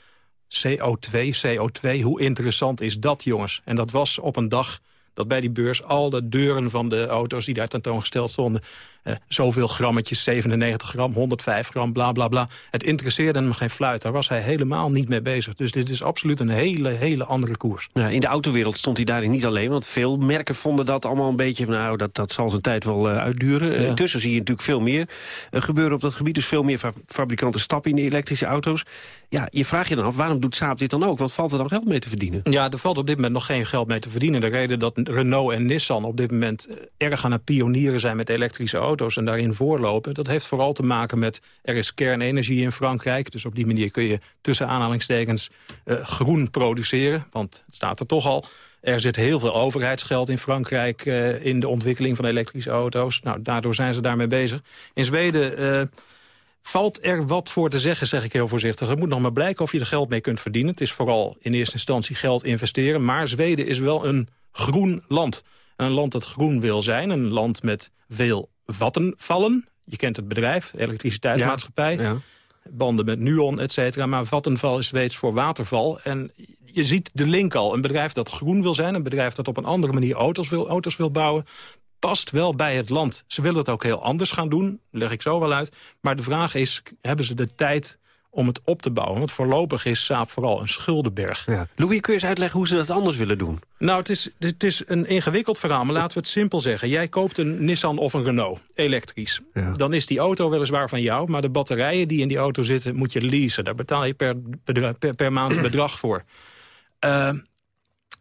CO2, CO2, hoe interessant is dat, jongens? En dat was op een dag dat bij die beurs al de deuren van de auto's die daar tentoongesteld stonden... eh, zoveel grammetjes, 97 gram, 105 gram, bla bla bla. Het interesseerde hem geen fluit, daar was hij helemaal niet mee bezig. Dus dit is absoluut een hele, hele andere koers. Ja, in de autowereld stond hij daarin niet alleen... want veel merken vonden dat allemaal een beetje... nou, dat, dat zal zijn tijd wel eh, uitduren. Ja. Intussen zie je natuurlijk veel meer gebeuren op dat gebied. Dus veel meer fa- fabrikanten stappen in de elektrische auto's. Ja, je vraagt je dan af, waarom doet Saab dit dan ook? Want valt er dan geld mee te verdienen? Ja, er valt op dit moment nog geen geld mee te verdienen. De reden dat Renault en Nissan op dit moment eh, erg aan het pionieren zijn met elektrische auto's en daarin voorlopen, dat heeft vooral te maken met er is kernenergie in Frankrijk. Dus op die manier kun je tussen aanhalingstekens eh, groen produceren, want het staat er toch al. Er zit heel veel overheidsgeld in Frankrijk eh, in de ontwikkeling van elektrische auto's. Nou, daardoor zijn ze daarmee bezig. In Zweden eh, valt er wat voor te zeggen, zeg ik heel voorzichtig. Het moet nog maar blijken of je er geld mee kunt verdienen. Het is vooral in eerste instantie geld investeren. Maar Zweden is wel een groen land. Een land dat groen wil zijn. Een land met veel vattenvallen. Je kent het bedrijf, elektriciteitsmaatschappij. Banden met Nuon, et cetera. Maar Vattenval is Zweeds voor waterval. En je ziet de link al. Een bedrijf dat groen wil zijn. Een bedrijf dat op een andere manier auto's wil, auto's wil bouwen past wel bij het land. Ze willen het ook heel anders gaan doen, leg ik zo wel uit. Maar de vraag is, hebben ze de tijd om het op te bouwen? Want voorlopig is Saab vooral een schuldenberg. Ja. Louis, kun je eens uitleggen hoe ze dat anders willen doen? Nou, het is, het is een ingewikkeld verhaal, maar laten we het simpel zeggen. Jij koopt een Nissan of een Renault, elektrisch. Dan is die auto weliswaar van jou, maar de batterijen die in die auto zitten... moet je leasen, daar betaal je per, per, per maand [CLEARS THROAT] bedrag voor. Eh,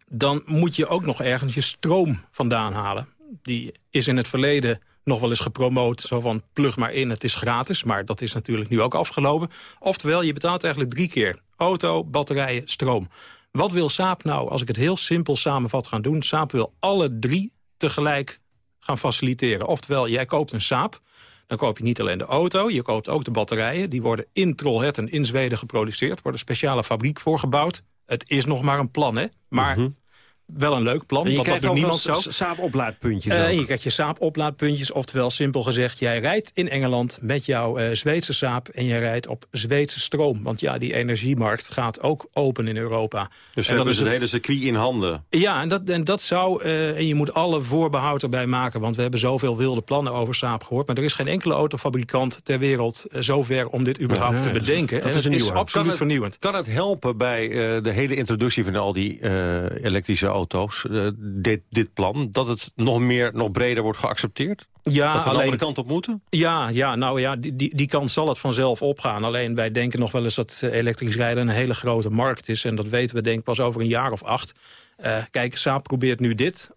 dan moet je ook nog ergens je stroom vandaan halen. Die is in het verleden nog wel eens gepromoot, zo van plug maar in, het is gratis. Maar dat is natuurlijk nu ook afgelopen. Oftewel, je betaalt eigenlijk drie keer. Auto, batterijen, stroom. Wat wil Saab nou, als ik het heel simpel samenvat gaan doen? Saab wil alle drie tegelijk gaan faciliteren. Oftewel, jij koopt een Saab, dan koop je niet alleen de auto, je koopt ook de batterijen. Die worden in Trollhättan in Zweden geproduceerd. Er wordt een speciale fabriek voor gebouwd. Het is nog maar een plan, hè? Maar wel een leuk plan, je want dat krijgt doet ook niemand wel zo. Eh, je krijgt je Saab-oplaadpuntjes, oftewel simpel gezegd... jij rijdt in Engeland met jouw eh, Zweedse Saab en je rijdt op Zweedse stroom. Want ja, die energiemarkt gaat ook open in Europa. Dus En hebben dan ze is het hele circuit in handen. Ja, en dat, en dat zou... eh, en je moet alle voorbehoud erbij maken... want we hebben zoveel wilde plannen over Saab gehoord... maar er is geen enkele autofabrikant ter wereld zover om dit überhaupt Ja, te bedenken. dat en is het een is absoluut Kan het- vernieuwend. Kan het helpen bij eh, de hele introductie van al die eh, elektrische auto's, eh, dit, dit plan, dat het nog meer, nog breder wordt geaccepteerd? Ja, dat we de alleen- andere kant op moeten? Ja, ja nou ja, die, die, die kant zal het vanzelf opgaan. Alleen wij denken nog wel eens dat eh, elektrisch rijden een hele grote markt is. En dat weten we denk ik pas over een jaar of acht. Eh, kijk, Saab probeert nu dit.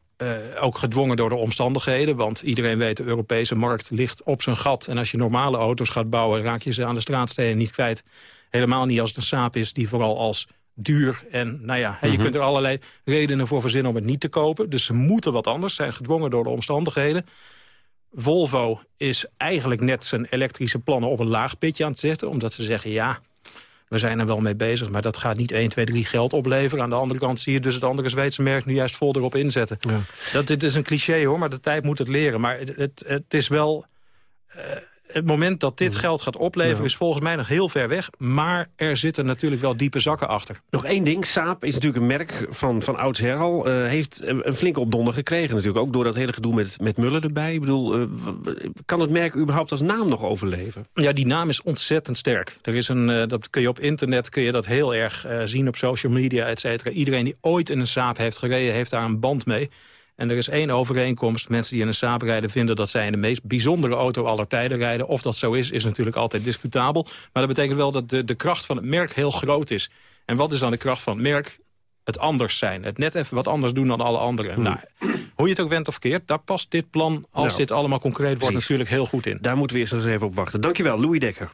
Ook gedwongen door de omstandigheden. Want iedereen weet, de Europese markt ligt op zijn gat. En als je normale auto's gaat bouwen, raak je ze aan de straatstenen niet kwijt. Helemaal niet als het een Saab is die vooral als duur. En nou ja, je Mhm. kunt er allerlei redenen voor verzinnen om het niet te kopen. Dus ze moeten wat anders, zijn gedwongen door de omstandigheden. Volvo is eigenlijk net zijn elektrische plannen op een laag pitje aan het zetten. Omdat ze zeggen, ja, we zijn er wel mee bezig... maar dat gaat niet 1, 2, 3 geld opleveren. Aan de andere kant zie je dus het andere Zweedse merk... nu juist vol erop inzetten. Dat, dit is een cliché hoor, maar de tijd moet het leren. Maar het, het, het is wel... eh, het moment dat dit geld gaat opleveren is volgens mij nog heel ver weg. Maar er zitten natuurlijk wel diepe zakken achter. Nog één ding, Saab is natuurlijk een merk van, van oudsher al. eh, heeft een flinke opdonder gekregen natuurlijk. Ook door dat hele gedoe met, met Muller erbij. Ik bedoel, eh, kan het merk überhaupt als naam nog overleven? Ja, die naam is ontzettend sterk. Er is een, eh, dat kun je op internet kun je dat heel erg zien op social media, et cetera. Iedereen die ooit in een Saab heeft gereden, heeft daar een band mee. En er is één overeenkomst. Mensen die in een Saab rijden vinden dat zij in de meest bijzondere auto aller tijden rijden. Of dat zo is, is natuurlijk altijd discutabel. Maar dat betekent wel dat de, de kracht van het merk heel groot is. En wat is dan de kracht van het merk? Het anders zijn. Het net even wat anders doen dan alle anderen. Nou, hoe je het ook went of keert, daar past dit plan, als Nou, dit allemaal concreet wordt, precies. natuurlijk heel goed in. Daar moeten we eerst eens even op wachten. Dankjewel, Louis Dekker.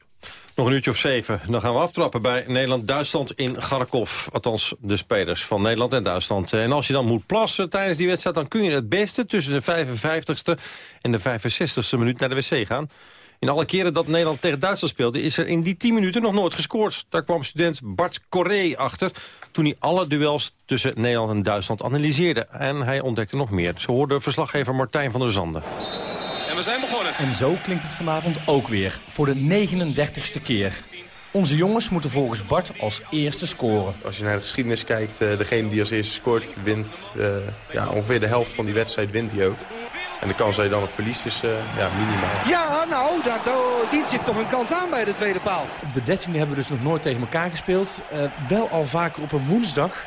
Nog een uurtje of zeven. Dan gaan we aftrappen bij Nederland-Duitsland in Garkov. Althans, de spelers van Nederland en Duitsland. En als je dan moet plassen tijdens die wedstrijd... dan kun je het beste tussen de 55ste en de 65ste minuut naar de wc gaan. In alle keren dat Nederland tegen Duitsland speelde... is er in die 10 minuten nog nooit gescoord. Daar kwam student Bart Corré achter... toen hij alle duels tussen Nederland en Duitsland analyseerde. En hij ontdekte nog meer. Zo hoorde verslaggever Martijn van der Zanden. Zijn begonnen. En zo klinkt het vanavond ook weer. Voor de 39ste keer. Onze jongens moeten volgens Bart als eerste scoren. Als je naar de geschiedenis kijkt, eh, degene die als eerste scoort, wint eh, ja, ongeveer de helft van die wedstrijd wint hij ook. En de kans dat je dan nog verliest is eh, ja, minimaal. Ja, nou, daar dient zich toch een kans aan bij de tweede paal. Op de 13e hebben we dus nog nooit tegen elkaar gespeeld. Eh, wel al vaker op een woensdag.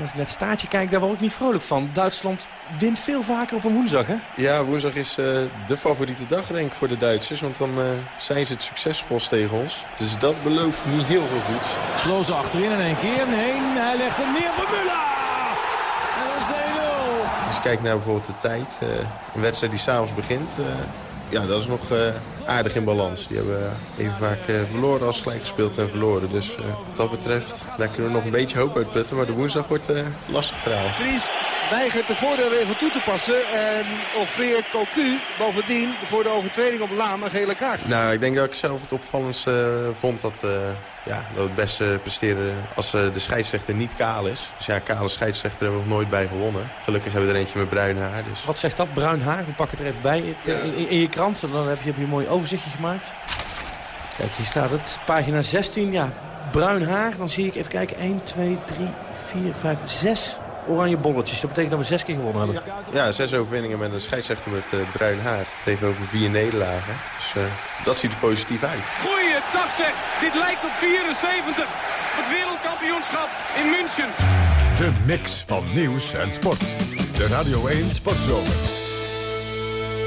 Als ik naar het staartje kijk, daar word ik niet vrolijk van. Duitsland wint veel vaker op een woensdag, hè? Ja, woensdag is eh, de favoriete dag denk ik voor de Duitsers. Want dan eh, zijn ze het succesvolst tegen ons. Dus dat belooft niet heel veel goeds. Klose achterin in één keer. Nee, hij legt hem neer voor Müller. En dat is de 1-0. Als je kijkt naar bijvoorbeeld de tijd. eh, een wedstrijd die s'avonds begint. eh, ja, dat is nog eh, aardig in balans. Die hebben even vaak eh, verloren als gelijk gespeeld en verloren. Dus eh, wat dat betreft, daar kunnen we nog een beetje hoop uitputten. Maar de woensdag wordt eh, een lastig verhaal. Weigert de voordeelregel toe te passen en offreert Cocu bovendien voor de overtreding op Laam een gele kaart. Nou, ik denk dat ik zelf het opvallendst eh, vond dat, eh, ja, dat het beste presteren als eh, de scheidsrechter niet kaal is. Dus ja, kale scheidsrechter hebben we nog nooit bij gewonnen. Gelukkig hebben we er eentje met bruin haar. Dus. Wat zegt dat? Bruin haar. We pakken het er even bij in, in- in je krant. En dan heb je, heb je een mooi overzichtje gemaakt. Kijk, hier staat het. Pagina 16. Ja, bruin haar. Dan zie ik even kijken. 1, 2, 3, 4, 5, 6 oranje bolletjes. Dat betekent dat we zes keer gewonnen hebben. Ja, zes overwinningen met een scheidsrechter met eh, bruin haar. Tegenover vier nederlagen. Dus eh, dat ziet er positief uit. Goeiedag zeg. Dit lijkt op 74. Het wereldkampioenschap in München. De mix van nieuws en sport. De Radio 1 Sportzomer.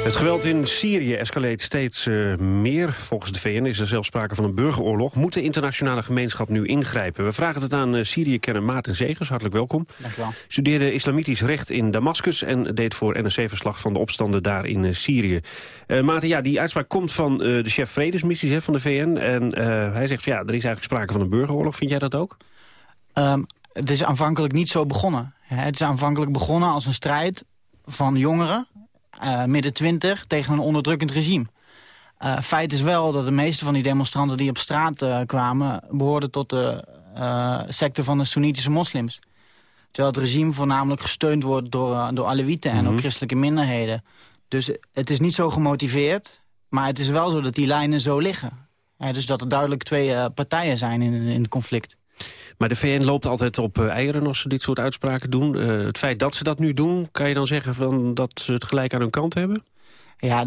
Het geweld in Syrië escaleert steeds eh, meer. Volgens de VN is er zelfs sprake van een burgeroorlog. Moet de internationale gemeenschap nu ingrijpen? We vragen het aan uh, Syrië-kenner Maarten Zegers. Hartelijk welkom. Dank u wel. Studeerde islamitisch recht in Damascus... en deed voor NRC-verslag van de opstanden daar in eh, Syrië. Eh Maarten, ja, die uitspraak komt van eh, de chef vredesmissies hè, van de VN. En eh, hij zegt, ja, er is eigenlijk sprake van een burgeroorlog. Vind jij dat ook? Ehm, het is aanvankelijk niet zo begonnen. Het is aanvankelijk begonnen als een strijd van jongeren, eh, midden twintig, tegen een onderdrukkend regime. Eh, feit is wel dat de meeste van die demonstranten die op straat eh, kwamen... behoorden tot de secte van de Soenitische moslims. Terwijl het regime voornamelijk gesteund wordt door, door Alewieten en ook christelijke minderheden. Dus het is niet zo gemotiveerd, maar het is wel zo dat die lijnen zo liggen. Dus dat er duidelijk twee partijen zijn in, in het conflict. Maar de VN loopt altijd op eh, eieren als ze dit soort uitspraken doen. Eh, het feit dat ze dat nu doen, kan je dan zeggen van dat ze het gelijk aan hun kant hebben? Ja,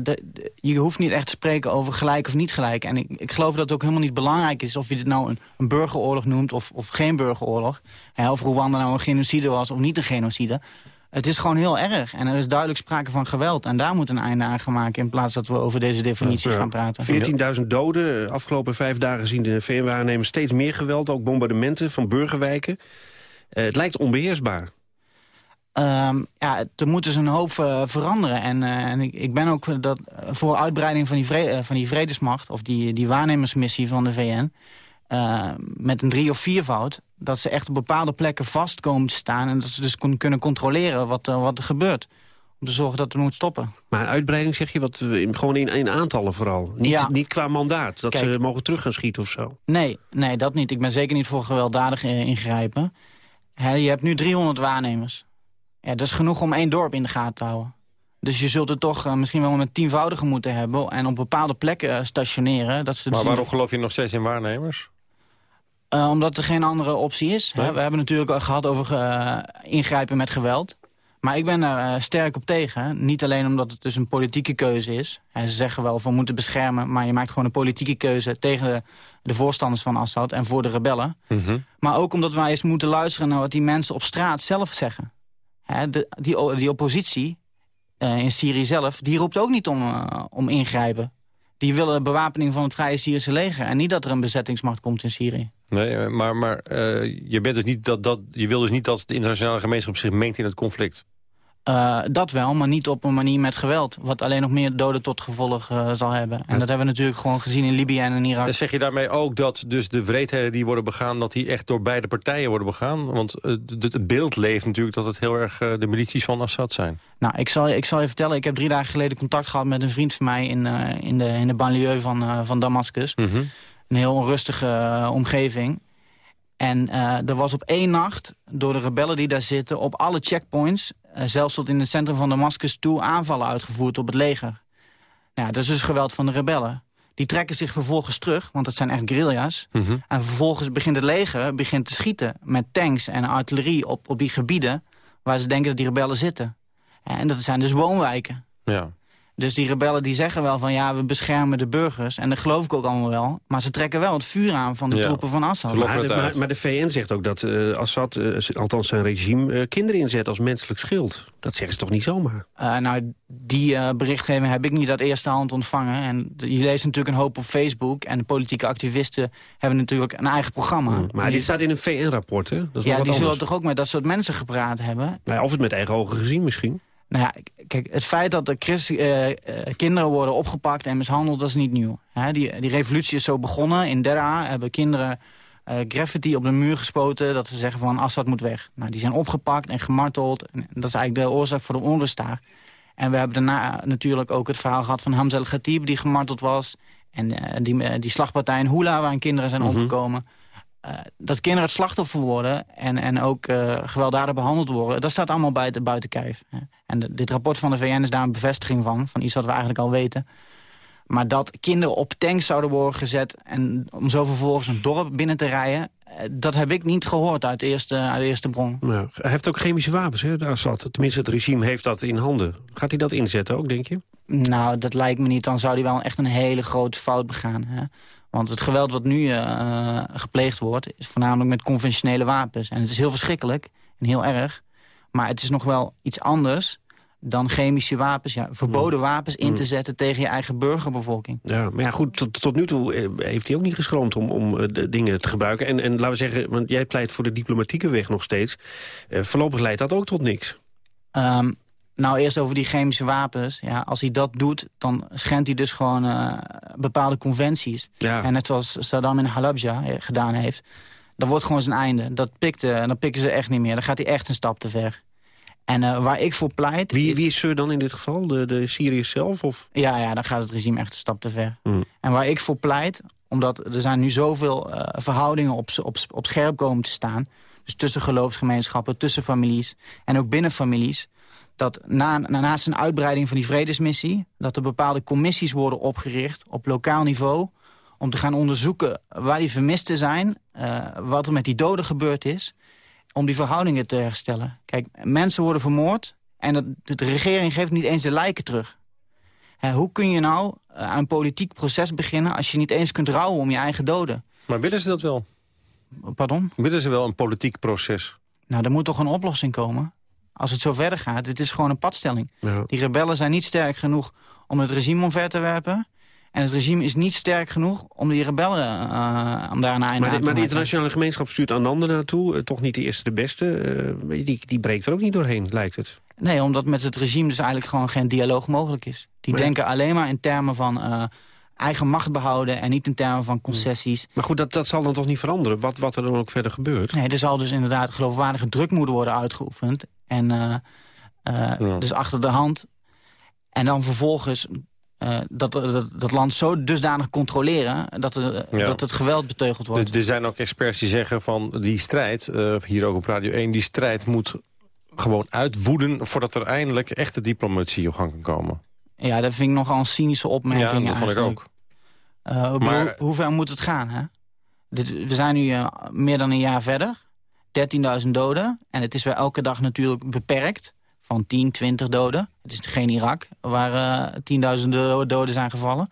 je hoeft niet echt te spreken over gelijk of niet gelijk. En ik, ik geloof dat het ook helemaal niet belangrijk is... of je dit nou een, burgeroorlog noemt of, of geen burgeroorlog. Of Rwanda nou een genocide was of niet een genocide. Het is gewoon heel erg. En er is duidelijk sprake van geweld. En daar moet een einde aan gemaakt in plaats dat we over deze definities gaan praten. 14.000 doden. Afgelopen vijf dagen zien de VN-waarnemers steeds meer geweld. Ook bombardementen van burgerwijken. Eh, het lijkt onbeheersbaar. Ehm, ja, er moet dus een hoop eh, veranderen. En, eh, en ik, ik ben ook dat, voor uitbreiding van die, vre- van die vredesmacht... of die, die waarnemersmissie van de VN... eh, met een drie- of viervoud... dat ze echt op bepaalde plekken vast komen te staan... en dat ze dus kon- kunnen controleren wat, eh, wat er gebeurt. Om te zorgen dat het moet stoppen. Maar een uitbreiding zeg je wat, in- gewoon in, in aantallen vooral. Niet, Ja. niet qua mandaat, dat Kijk. ze mogen terug gaan schieten of zo. Nee, nee, dat niet. Ik ben zeker niet voor gewelddadig ingrijpen. Je hebt nu 300 waarnemers. Ja, dat is genoeg om één dorp in de gaten te houden. Dus je zult het toch eh, misschien wel met tienvoudige moeten hebben... en op bepaalde plekken stationeren. Dat ze Maar zien- waarom geloof je nog steeds in waarnemers? Eh, omdat er geen andere optie is. We hebben natuurlijk al gehad over eh, ingrijpen met geweld. Maar ik ben er eh, sterk op tegen. Niet alleen omdat het dus een politieke keuze is. Hè, ze zeggen wel van we moeten beschermen... maar je maakt gewoon een politieke keuze tegen de, de voorstanders van Assad... en voor de rebellen. Maar ook omdat wij eens moeten luisteren naar wat die mensen op straat zelf zeggen. Hè, de, die, die oppositie in Syrië zelf, die roept ook niet om, om ingrijpen. Die willen bewapening van het Vrije Syrische leger... en niet dat er een bezettingsmacht komt in Syrië. Nee, maar, maar eh, je, bent dus niet dat, dat, je wil dus niet dat de internationale gemeenschap zich mengt in het conflict. Eh, dat wel, maar niet op een manier met geweld. Wat alleen nog meer doden tot gevolg eh, zal hebben. En dat hebben we natuurlijk gewoon gezien in Libië en in Irak. En zeg je daarmee ook dat dus de wreedheden die worden begaan... dat die echt door beide partijen worden begaan? Want eh, het beeld leeft natuurlijk dat het heel erg de milities van Assad zijn. Nou, ik zal, ik zal je vertellen, ik heb drie dagen geleden contact gehad met een vriend van mij in, in, de, in de banlieue van, van Damascus. Mhm. Een heel onrustige omgeving. En er was op één nacht, door de rebellen die daar zitten... op alle checkpoints, zelfs tot in het centrum van Damascus toe... aanvallen uitgevoerd op het leger. Nou, ja, dat is dus geweld van de rebellen. Die trekken zich vervolgens terug, want het zijn echt guerrilla's. Mhm. En vervolgens begint het leger begint te schieten met tanks en artillerie... op, op die gebieden waar ze denken dat die rebellen zitten. En dat zijn dus woonwijken. Ja. Dus die rebellen die zeggen wel van ja, we beschermen de burgers. En dat geloof ik ook allemaal wel. Maar ze trekken wel het vuur aan van de Ja. troepen van Assad. Maar, de- maar, maar de VN zegt ook dat eh, Assad, eh, althans zijn regime, eh, kinderen inzet als menselijk schild. Dat zeggen ze toch niet zomaar? Eh, nou, die eh, berichtgeving heb ik niet uit eerste hand ontvangen. En je leest natuurlijk een hoop op Facebook. En de politieke activisten hebben natuurlijk een eigen programma. Mm. Maar dit staat in een VN-rapport, hè? Dat is ja, wat die zullen toch ook met dat soort mensen gepraat hebben. Nou ja, of het met eigen ogen gezien misschien. Nou ja, kijk, het feit dat er Christ- eh, eh, kinderen worden opgepakt en mishandeld, dat is niet nieuw. Hè, die, die revolutie is zo begonnen. In Derra hebben kinderen eh, graffiti op de muur gespoten... dat ze zeggen van Assad moet weg. Nou, die zijn opgepakt en gemarteld. En dat is eigenlijk de oorzaak voor de onrust daar. En we hebben daarna natuurlijk ook het verhaal gehad van Hamza al-Khatib... die gemarteld was. En die, die slagpartij in Hula, waarin kinderen zijn Mhm. omgekomen. Eh, dat kinderen het slachtoffer worden en, en ook eh gewelddadig behandeld worden... dat staat allemaal buiten, buiten kijf. hè. En de- dit rapport van de VN is daar een bevestiging van... van iets wat we eigenlijk al weten. Maar dat kinderen op tanks zouden worden gezet... en om zo vervolgens een dorp binnen te rijden... eh, dat heb ik niet gehoord uit de eerste, uit de eerste bron. Nou, hij heeft ook chemische wapens, hè, de Assad. Tenminste, het regime heeft dat in handen. Gaat hij dat inzetten ook, denk je? Nou, dat lijkt me niet. Dan zou hij wel echt een hele grote fout begaan. Hè? Want het geweld wat nu eh, gepleegd wordt... is voornamelijk met conventionele wapens. En het is heel verschrikkelijk en heel erg. Maar het is nog wel iets anders dan chemische wapens. Ja, verboden wapens in te Mm. zetten tegen je eigen burgerbevolking. Ja, maar ja, goed, tot, tot nu toe eh, heeft hij ook niet geschroomd om, om eh, de dingen te gebruiken. En, en laten we zeggen, want jij pleit voor de diplomatieke weg nog steeds. Eh, voorlopig leidt dat ook tot niks. Ehm, nou, eerst over die chemische wapens. Ja, als hij dat doet, dan schendt hij dus gewoon eh, bepaalde conventies. Ja. En net zoals Saddam in Halabja eh, gedaan heeft. Dat wordt gewoon zijn einde. Dat pikt, eh, dan pikken ze echt niet meer. Dan gaat hij echt een stap te ver. En waar ik voor pleit... Wie, wie is Sir dan in dit geval? De, de Syriërs zelf? Of? Ja, ja, dan gaat het regime echt een stap te ver. Hmm. En waar ik voor pleit, omdat er zijn nu zoveel verhoudingen op, op, op scherp komen te staan... dus tussen geloofsgemeenschappen, tussen families en ook binnen families... dat na, na- naast een uitbreiding van die vredesmissie... dat er bepaalde commissies worden opgericht op lokaal niveau... om te gaan onderzoeken waar die vermisten zijn... eh, wat er met die doden gebeurd is... om die verhoudingen te herstellen. Kijk, mensen worden vermoord... en dat, de regering geeft niet eens de lijken terug. Hè, hoe kun je nou eh, aan een politiek proces beginnen... als je niet eens kunt rouwen om je eigen doden? Maar willen ze dat wel? Pardon? Willen ze wel een politiek proces? Nou, er moet toch een oplossing komen? Als het zo verder gaat, dit is gewoon een padstelling. Ja. Die rebellen zijn niet sterk genoeg om het regime omver te werpen... en het regime is niet sterk genoeg om die rebellen uh, om daar een einde Maar, aan te maar de maken. internationale gemeenschap stuurt Ananda naartoe. eh, toch niet de eerste de beste. eh, die, die breekt er ook niet doorheen, lijkt het. Nee, omdat met het regime dus eigenlijk gewoon geen dialoog mogelijk is. Die Maar denken alleen maar in termen van eh, eigen macht behouden... en niet in termen van concessies. Maar goed, dat, dat zal dan toch niet veranderen, wat, wat er dan ook verder gebeurt? Nee, er zal dus inderdaad geloofwaardige druk moeten worden uitgeoefend. En eh, eh, dus achter de hand. En dan vervolgens eh, dat, dat, dat land zo dusdanig controleren... dat, er, Ja. dat het geweld beteugeld wordt. Er, er zijn ook experts die zeggen van die strijd, hier ook op Radio 1... die strijd moet gewoon uitwoeden voordat er eindelijk echte diplomatie op gang kan komen. Ja, dat vind ik nogal een cynische opmerking Ja, dat vond ik ook. Eh, Maar- hoe ver moet het gaan? Hè? Dit, we zijn nu eh, meer dan een jaar verder. 13.000 doden. En het is weer elke dag natuurlijk beperkt. Van 10, 20 doden. Het is geen Irak, waar eh 10.000 do- doden zijn gevallen.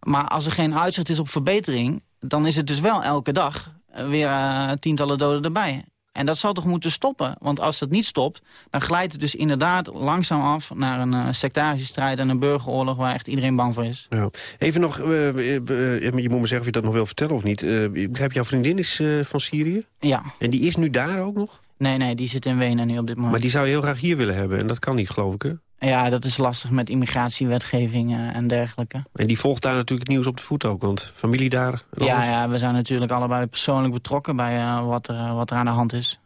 Maar als er geen uitzicht is op verbetering... dan is het dus wel elke dag eh, weer eh, tientallen doden erbij. En dat zou toch moeten stoppen? Want als dat niet stopt, dan glijdt het dus inderdaad langzaam af... naar een uh, en een burgeroorlog waar echt iedereen bang voor is. Ja. Even nog, uh, uh, je moet me zeggen of je dat nog wil vertellen of niet. ik begrijp, jouw vriendin is van Syrië? Ja. En die is nu daar ook nog? Nee, nee, die zit in Wenen nu op dit moment. Maar die zou je heel graag hier willen hebben en dat kan niet, geloof ik, hè? Ja, dat is lastig met immigratiewetgeving uh, en dergelijke. En die volgt daar natuurlijk het nieuws op de voet ook, want familie daar... Ja, ja, we zijn natuurlijk allebei persoonlijk betrokken bij uh, wat, er, wat er aan de hand is.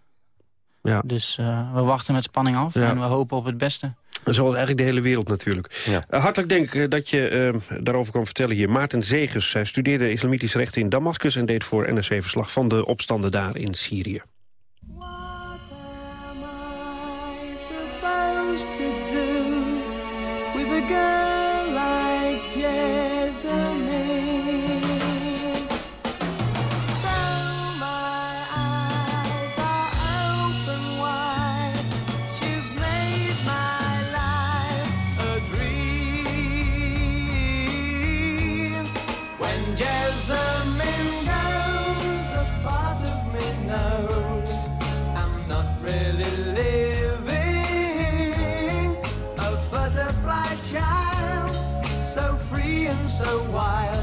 Ja. Dus we wachten met spanning af ja. en we hopen op het beste. Zoals eigenlijk de hele wereld natuurlijk. Ja. hartelijk denk dat je daarover kan vertellen hier. Maarten Zegers, hij studeerde islamitisch recht in Damascus... en deed voor NRC verslag van de opstanden daar in Syrië. Girl so wild,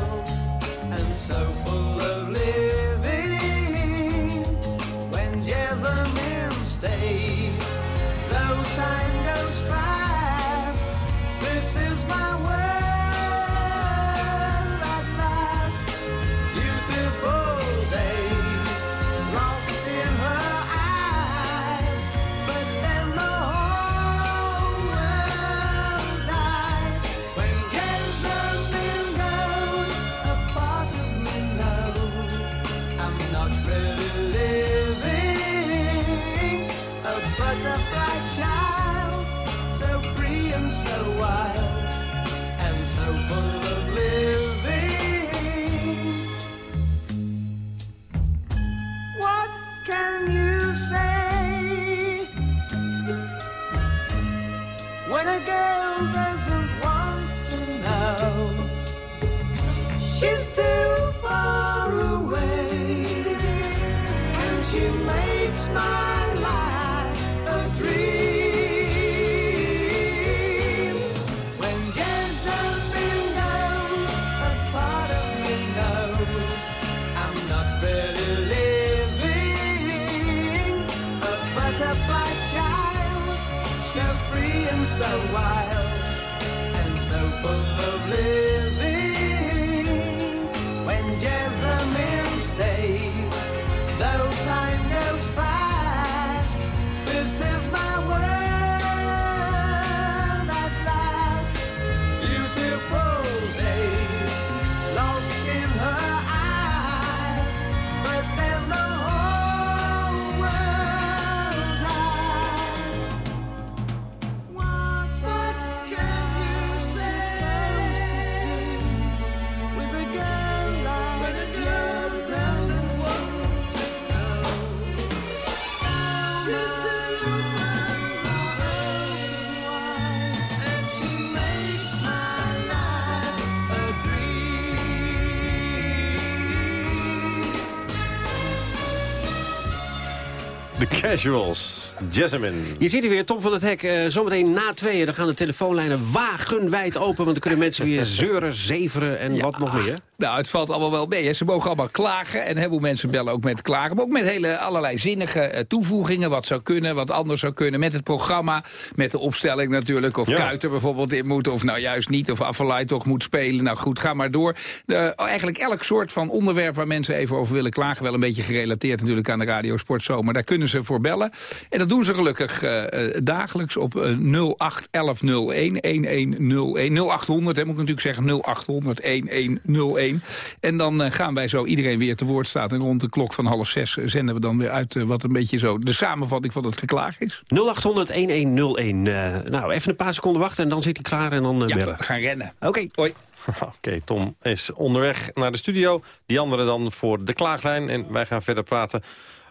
Casuals, Jessamine. Je ziet hier weer, Tom van het Hek. eh, zometeen na tweeën, dan gaan de telefoonlijnen wagenwijd open. Want dan kunnen mensen weer [LAUGHS] zeuren, zeveren en wat nog meer. Nou, het valt allemaal wel mee. Hè. Ze mogen allemaal klagen. En heleboel mensen bellen ook met klagen. Maar ook met hele allerlei zinnige eh, toevoegingen. Wat zou kunnen, wat anders zou kunnen. Met het programma, met de opstelling natuurlijk. Of Ja. Kuiter bijvoorbeeld in moet. Of nou juist niet. Of Affelay toch moet spelen. Nou goed, ga maar door. De, eigenlijk elk soort van onderwerp waar mensen even over willen klagen. Wel een beetje gerelateerd natuurlijk aan de Radio Sportzomer. Daar kunnen ze voor bellen. En dat doen ze gelukkig eh, eh, dagelijks op eh, 081101 1101. 0800, hè, moet ik natuurlijk zeggen. 0800 1101. En dan eh, gaan wij zo iedereen weer te woord staat. En rond de klok van half zes zenden we dan weer uit... wat een beetje zo de samenvatting van het geklaag is. 0800-1101. Eh, nou, even een paar seconden wachten en dan zit hij klaar en dan Ja, bellen. we gaan rennen. Oké. Hoi. [LAUGHS] Oké, Tom is onderweg naar de studio. Die andere dan voor de klaaglijn. En wij gaan verder praten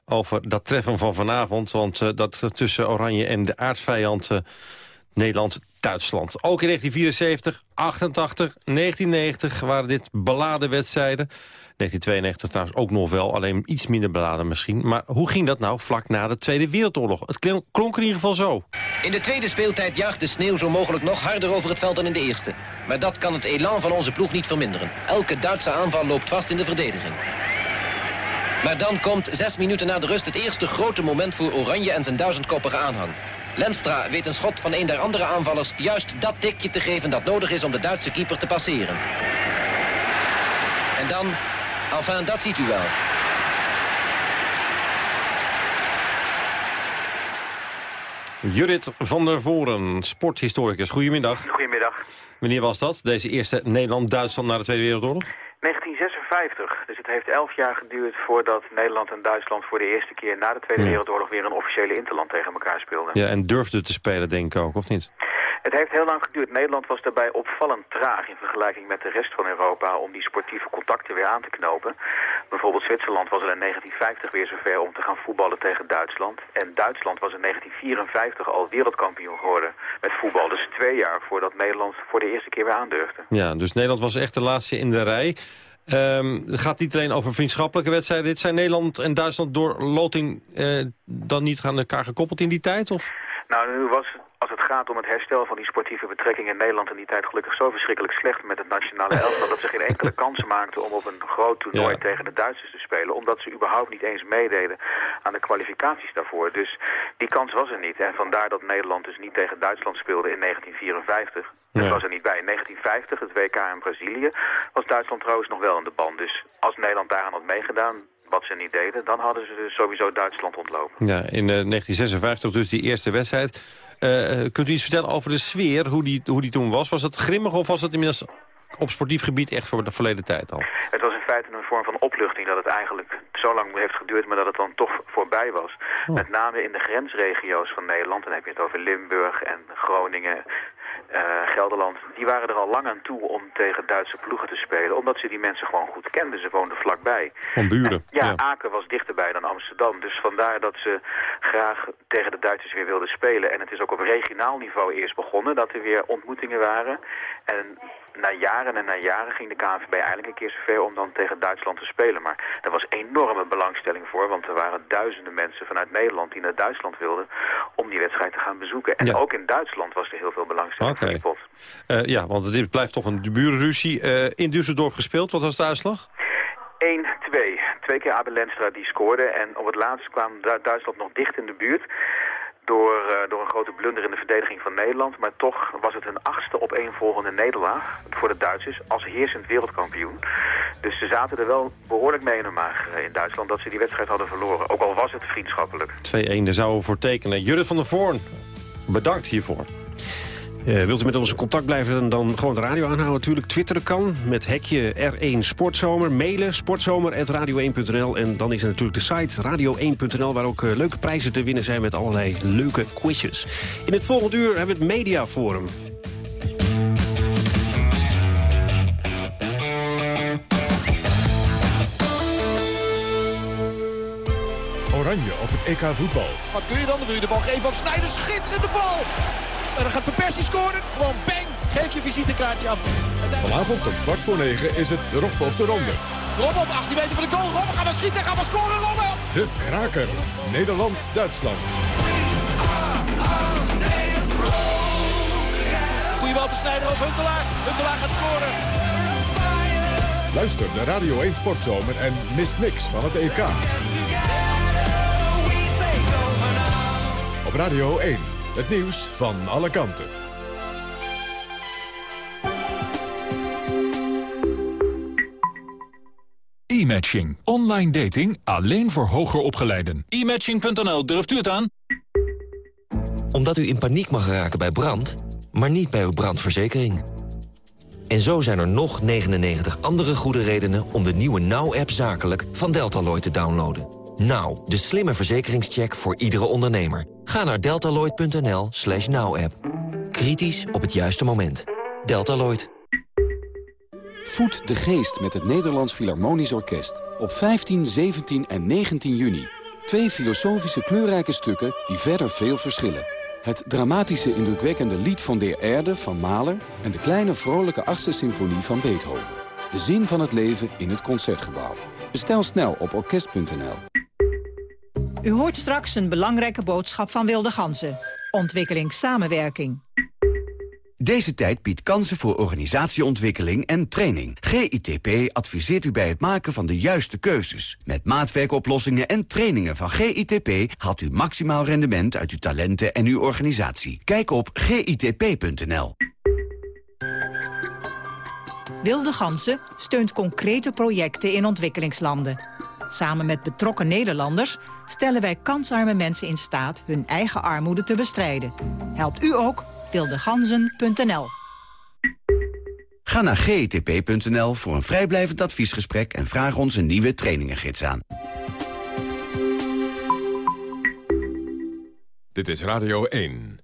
over dat treffen van vanavond. Want eh, dat tussen Oranje en de aardsvijand... eh, Nederland-Duitsland. Ook in 1974, 88, 1990 waren dit beladen wedstrijden. 1992 trouwens ook nog wel, alleen iets minder beladen misschien. Maar hoe ging dat nou vlak na de Tweede Wereldoorlog? Het klonk- in ieder geval zo. In de tweede speeltijd jaagt de sneeuw zo mogelijk nog harder over het veld dan in de eerste. Maar dat kan het elan van onze ploeg niet verminderen. Elke Duitse aanval loopt vast in de verdediging. Maar dan komt zes minuten na de rust het eerste grote moment voor Oranje en zijn duizendkoppige aanhang. Lenstra weet een schot van een der andere aanvallers juist dat tikje te geven dat nodig is om de Duitse keeper te passeren. En dan, enfin dat ziet u wel. Judith van der Voren, sporthistoricus. Goedemiddag. Goedemiddag. Wanneer was dat, deze eerste Nederland-Duitsland na de Tweede Wereldoorlog? 1956. Dus het heeft elf jaar geduurd voordat Nederland en Duitsland voor de eerste keer na de Tweede Ja. Wereldoorlog weer een officiële interland tegen elkaar speelden. Ja, en durfde te spelen, denk ik ook, of niet? Het heeft heel lang geduurd. Nederland was daarbij opvallend traag in vergelijking met de rest van Europa om die sportieve contacten weer aan te knopen. Bijvoorbeeld Zwitserland was al in 1950 weer zover om te gaan voetballen tegen Duitsland. En Duitsland was in 1954 al wereldkampioen geworden met voetbal. Dus twee jaar voordat Nederland voor de eerste keer weer aandurfde. Ja, dus Nederland was echt de laatste in de rij. Ehm, het gaat niet alleen over vriendschappelijke wedstrijden. Dit zijn Nederland en Duitsland door loting eh, dan niet aan elkaar gekoppeld in die tijd? Of? Nou, nu was het, als het gaat om het herstel van die sportieve betrekkingen in Nederland in die tijd gelukkig zo verschrikkelijk slecht met het nationale elftal dat ze geen enkele [LAUGHS] kans maakten om op een groot toernooi Ja. tegen de Duitsers te spelen. Omdat ze überhaupt niet eens meededen aan de kwalificaties daarvoor. Dus die kans was er niet. En vandaar dat Nederland dus niet tegen Duitsland speelde in 1954. Dat Ja. was er niet bij. In 1950, het WK in Brazilië, was Duitsland trouwens nog wel in de band. Dus als Nederland daaraan had meegedaan, wat ze niet deden, dan hadden ze sowieso Duitsland ontlopen. Ja, in eh, 1956 dus die eerste wedstrijd. Eh, kunt u iets vertellen over de sfeer, hoe die, hoe die toen was? Was het grimmig of was het inmiddels op sportief gebied echt voor de verleden tijd al? Het was in feite een vorm van opluchting dat het eigenlijk zo lang heeft geduurd, maar dat het dan toch voorbij was. Met name in de grensregio's van Nederland, dan heb je het over Limburg en Groningen, eh, Gelderland. Die waren er al lang aan toe om tegen Duitse ploegen te spelen, omdat ze die mensen gewoon goed kenden. Ze woonden vlakbij. Van buren. Ja, Aken was dichterbij dan Amsterdam. Dus vandaar dat ze graag tegen de Duitsers weer wilden spelen. En het is ook op regionaal niveau eerst begonnen dat er weer ontmoetingen waren. En na jaren en na jaren ging de KNVB eigenlijk een keer zover om dan tegen Duitsland te spelen. Maar er was enorme belangstelling voor, want er waren duizenden mensen vanuit Nederland die naar Duitsland wilden om die wedstrijd te gaan bezoeken. En Ja. ook in Duitsland was er heel veel belangstelling Oké. voor die pot. Eh, ja, want dit blijft toch een burenruzie. Eh in Düsseldorf gespeeld, wat was de uitslag? 1-2. Twee keer Abel Lenstra die scoorde. En op het laatst kwam Du- Duitsland nog dicht in de buurt. Door, eh, door een grote blunder in de verdediging van Nederland. Maar toch was het een achtste opeenvolgende nederlaag voor de Duitsers als heersend wereldkampioen. Dus ze zaten er wel behoorlijk mee in de maag eh, in Duitsland dat ze die wedstrijd hadden verloren. Ook al was het vriendschappelijk. 2-1, daar zouden we voor tekenen. Judith van der Voorn, bedankt hiervoor. Eh, wilt u met ons in contact blijven, dan gewoon de radio aanhouden natuurlijk. Twitteren kan met hekje R1 Sportzomer. Mailen sportzomer.radio1.nl. En dan is er natuurlijk de site radio1.nl... waar ook eh, leuke prijzen te winnen zijn met allerlei leuke quizjes. In het volgende uur hebben we het Mediaforum. Oranje op het EK voetbal. Wat kun je dan? Dan wil je de bal geven op Sneijder. Schitterende bal! En dan gaat Van Persie scoren. Gewoon bang! Geef je visitekaartje af. Vanavond om kwart voor negen is het de Rob of de Ronde. Robben op 18 meter van de goal. Robben, gaan we schieten, gaan we scoren, Robben! De kraker. Nederland-Duitsland. Goeie bal van Sneijder op Huntelaar. Huntelaar gaat scoren. Luister de Radio 1 Sportzomer en mis niks van het EK. Op Radio 1. Het nieuws van alle kanten. E-matching. Online dating alleen voor hoger opgeleiden. E-matching.nl, durft u het aan? Omdat u in paniek mag raken bij brand, maar niet bij uw brandverzekering. En zo zijn er nog 99 andere goede redenen om de nieuwe Now-app zakelijk van Deltaloid te downloaden. Now, de slimme verzekeringscheck voor iedere ondernemer. Ga naar deltaloid.nl slash now-app. Kritisch op het juiste moment. Deltaloid. Voed de geest met het Nederlands Philharmonisch Orkest. Op 15, 17 en 19 juni. Twee filosofische kleurrijke stukken die verder veel verschillen. Het dramatische indrukwekkende lied van Der Erde van Mahler... en de kleine vrolijke achtste symfonie van Beethoven. De zin van het leven in het Concertgebouw. Bestel snel op orkest.nl. U hoort straks een belangrijke boodschap van Wilde Ganzen. Ontwikkelingssamenwerking. Deze tijd biedt kansen voor organisatieontwikkeling en training. GITP adviseert u bij het maken van de juiste keuzes. Met maatwerkoplossingen en trainingen van GITP... haalt u maximaal rendement uit uw talenten en uw organisatie. Kijk op gitp.nl. Wilde Ganzen steunt concrete projecten in ontwikkelingslanden. Samen met betrokken Nederlanders stellen wij kansarme mensen in staat... hun eigen armoede te bestrijden. Helpt u ook? wildeganzen.nl Ga naar gitp.nl voor een vrijblijvend adviesgesprek... en vraag ons een nieuwe trainingengids aan. Dit is Radio 1.